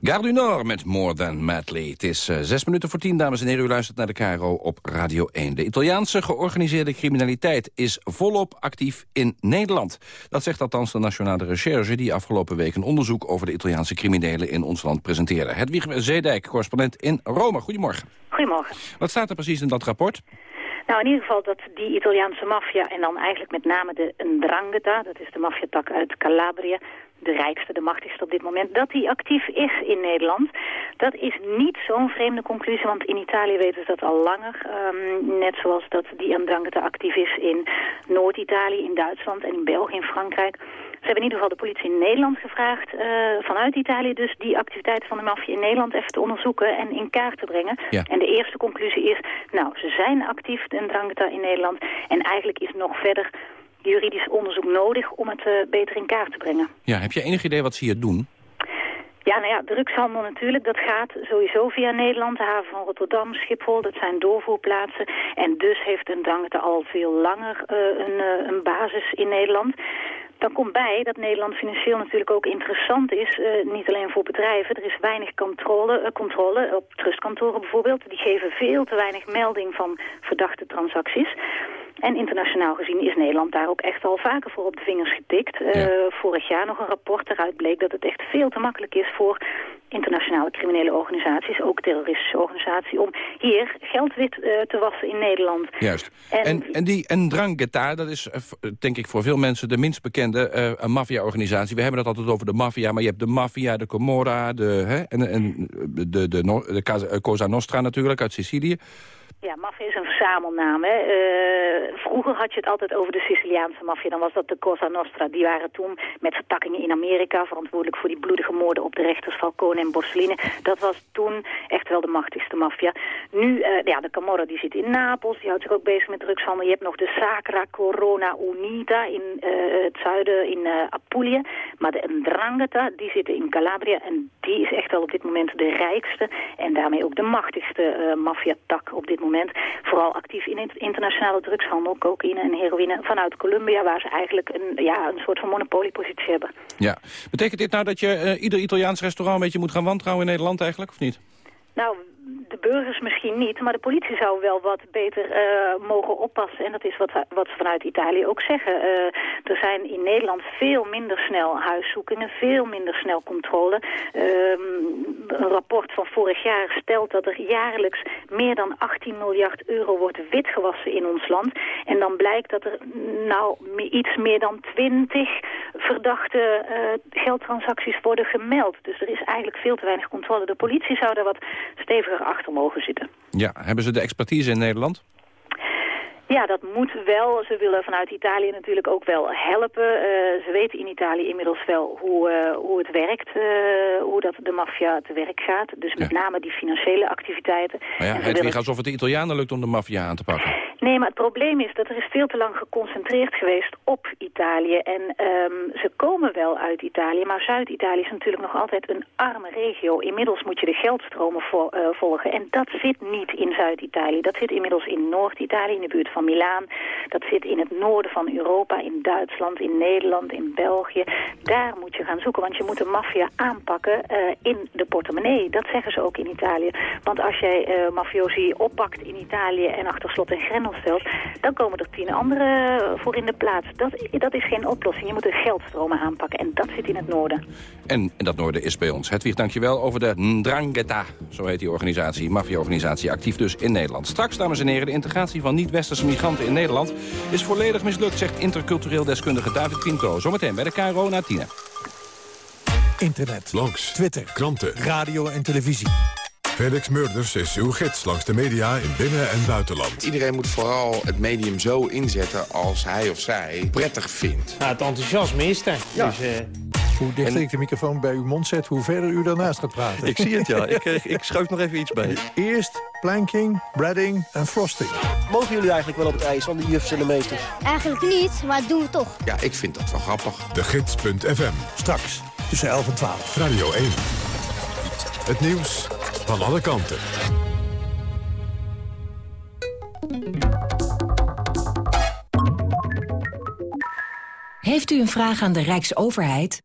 Gare du Nord met More Than Madly. Het is eh, zes minuten voor tien, dames en heren. U luistert naar de KRO op Radio 1. De Italiaanse georganiseerde criminaliteit is volop actief in Nederland. Dat zegt althans de Nationale Recherche... die afgelopen week een onderzoek over de Italiaanse criminelen in ons land presenteerde. Hedwig Zeedijk, correspondent in Rome. Goedemorgen. Goedemorgen. Wat staat er precies in dat rapport? Nou, in ieder geval dat die Italiaanse maffia en dan eigenlijk met name de Ndrangheta, dat is de maffiatak uit Calabria, de rijkste, de machtigste op dit moment, dat die actief is in Nederland. Dat is niet zo'n vreemde conclusie, want in Italië weten ze dat al langer. Ehm, net zoals dat die Ndrangheta actief is in Noord-Italië, in Duitsland en in België, in Frankrijk. Ze hebben in ieder geval de politie in Nederland gevraagd, eh, vanuit Italië dus, die activiteiten van de maffia in Nederland even te onderzoeken en in kaart te brengen. Ja. En de eerste conclusie is, nou, ze zijn actief, de Ndrangheta in Nederland. En eigenlijk is nog verder juridisch onderzoek nodig om het eh, beter in kaart te brengen. Ja, heb je enig idee wat ze hier doen? Ja, nou ja, drugshandel natuurlijk, dat gaat sowieso via Nederland. De haven van Rotterdam, Schiphol, dat zijn doorvoerplaatsen. En dus heeft een Drangheta al veel langer eh, een, een basis in Nederland. Dan komt bij dat Nederland financieel natuurlijk ook interessant is. eh, niet alleen voor bedrijven. Er is weinig controle, eh, controle op trustkantoren bijvoorbeeld. Die geven veel te weinig melding van verdachte transacties. En internationaal gezien is Nederland daar ook echt al vaker voor op de vingers getikt. Eh, vorig jaar nog een rapport eruit bleek dat het echt veel te makkelijk is voor internationale criminele organisaties, ook terroristische organisaties, om hier geld wit eh, te wassen in Nederland. Juist. En- En, en, die Ndrangheta, dat is eh, denk ik voor veel mensen de minst bekende een maffia-organisatie. We hebben het altijd over de maffia, maar je hebt de maffia, de Camorra, de, hè, en, en de, de, de, de Cosa Nostra natuurlijk uit Sicilië. Ja, maffia is een verzamelnaam. Hè. Eh, vroeger had je het altijd over de Siciliaanse maffia. Dan was dat de Cosa Nostra. Die waren toen met vertakkingen in Amerika... verantwoordelijk voor die bloedige moorden op de rechters Falcone en Borsellino. Dat was toen echt wel de machtigste maffia. Nu, eh, ja, de Camorra die zit in Napels. Die houdt zich ook bezig met drugshandel. Je hebt nog de Sacra Corona Unita in eh, het zuiden, in Apulia. Maar de Ndrangheta, die zitten in Calabria. En die is echt wel op dit moment de rijkste... en daarmee ook de machtigste maffiatak op dit moment. Vooral actief in internationale drugshandel, cocaïne en heroïne... vanuit Colombia, waar ze eigenlijk een, ja, een soort van monopoliepositie hebben. Ja. Betekent dit nou dat je eh, ieder Italiaans restaurant een beetje moet gaan wantrouwen in Nederland eigenlijk, of niet? Nou, de burgers misschien niet, maar de politie zou wel wat beter eh, mogen oppassen. En dat is wat, wat ze vanuit Italië ook zeggen. Eh, er zijn in Nederland veel minder snel huiszoekingen, veel minder snel controle. Ehm, een rapport van vorig jaar stelt dat er jaarlijks meer dan 18 miljard euro wordt witgewassen in ons land. En dan blijkt dat er nou iets meer dan 20 verdachte eh, geldtransacties worden gemeld. Dus er is eigenlijk veel te weinig controle. De politie zou daar wat steviger achter mogen zitten. Ja, hebben ze de expertise in Nederland? Ja, dat moet wel. Ze willen vanuit Italië natuurlijk ook wel helpen. Eh, ze weten in Italië inmiddels wel hoe, eh, hoe het werkt, eh, hoe dat de maffia te werk gaat. Dus met name die financiële activiteiten. Maar ja, Hedwig, willen- alsof het de Italianen lukt om de maffia aan te pakken. Nee, maar het probleem is dat er is veel te lang geconcentreerd geweest op Italië. En ehm, ze komen wel uit Italië, maar Zuid-Italië is natuurlijk nog altijd een arme regio. Inmiddels moet je de geldstromen vo- volgen. En dat zit niet in Zuid-Italië. Dat zit inmiddels in Noord-Italië, in de buurt van Milaan. Dat zit in het noorden van Europa, in Duitsland, in Nederland, in België. Daar moet je gaan zoeken, want je moet de maffia aanpakken eh, in de portemonnee. Dat zeggen ze ook in Italië. Want als jij eh mafiosi oppakt in Italië en achter slot en grendel stelt... dan komen er tien anderen voor in de plaats. Dat, dat is geen oplossing. Je moet de geldstromen aanpakken en dat zit in het noorden. En in dat noorden is bij ons. Hedwig, dankjewel over de Ndrangheta. Zo heet die organisatie, maffia-organisatie, actief dus in Nederland. Straks, dames en heren, de integratie van niet-westerse migranten in Nederland... is volledig mislukt, zegt intercultureel deskundige David Pinto. Zometeen bij de KRO na tienen. Internet. Langs. Twitter. Kranten. Radio en televisie. Felix Murders is uw gids langs de media in binnen- en buitenland. Iedereen moet vooral het medium zo inzetten als hij of zij prettig vindt. Nou, het enthousiasme is er. Ja. Dus, eh, Hoe dichter ik de microfoon bij uw mond zet, hoe verder u daarnaast gaat praten. Ik zie het, ja. Ik, eh, ik schuif nog even iets bij. Eerst planking, breading en frosting. Mogen jullie eigenlijk wel op het ijs, al die jufs en de meesters? Eigenlijk niet, maar doen we toch. Ja, ik vind dat wel grappig. De Gids.fm. Straks, tussen 11 en 12. Radio 1. Het nieuws van alle kanten. Heeft u een vraag aan de Rijksoverheid?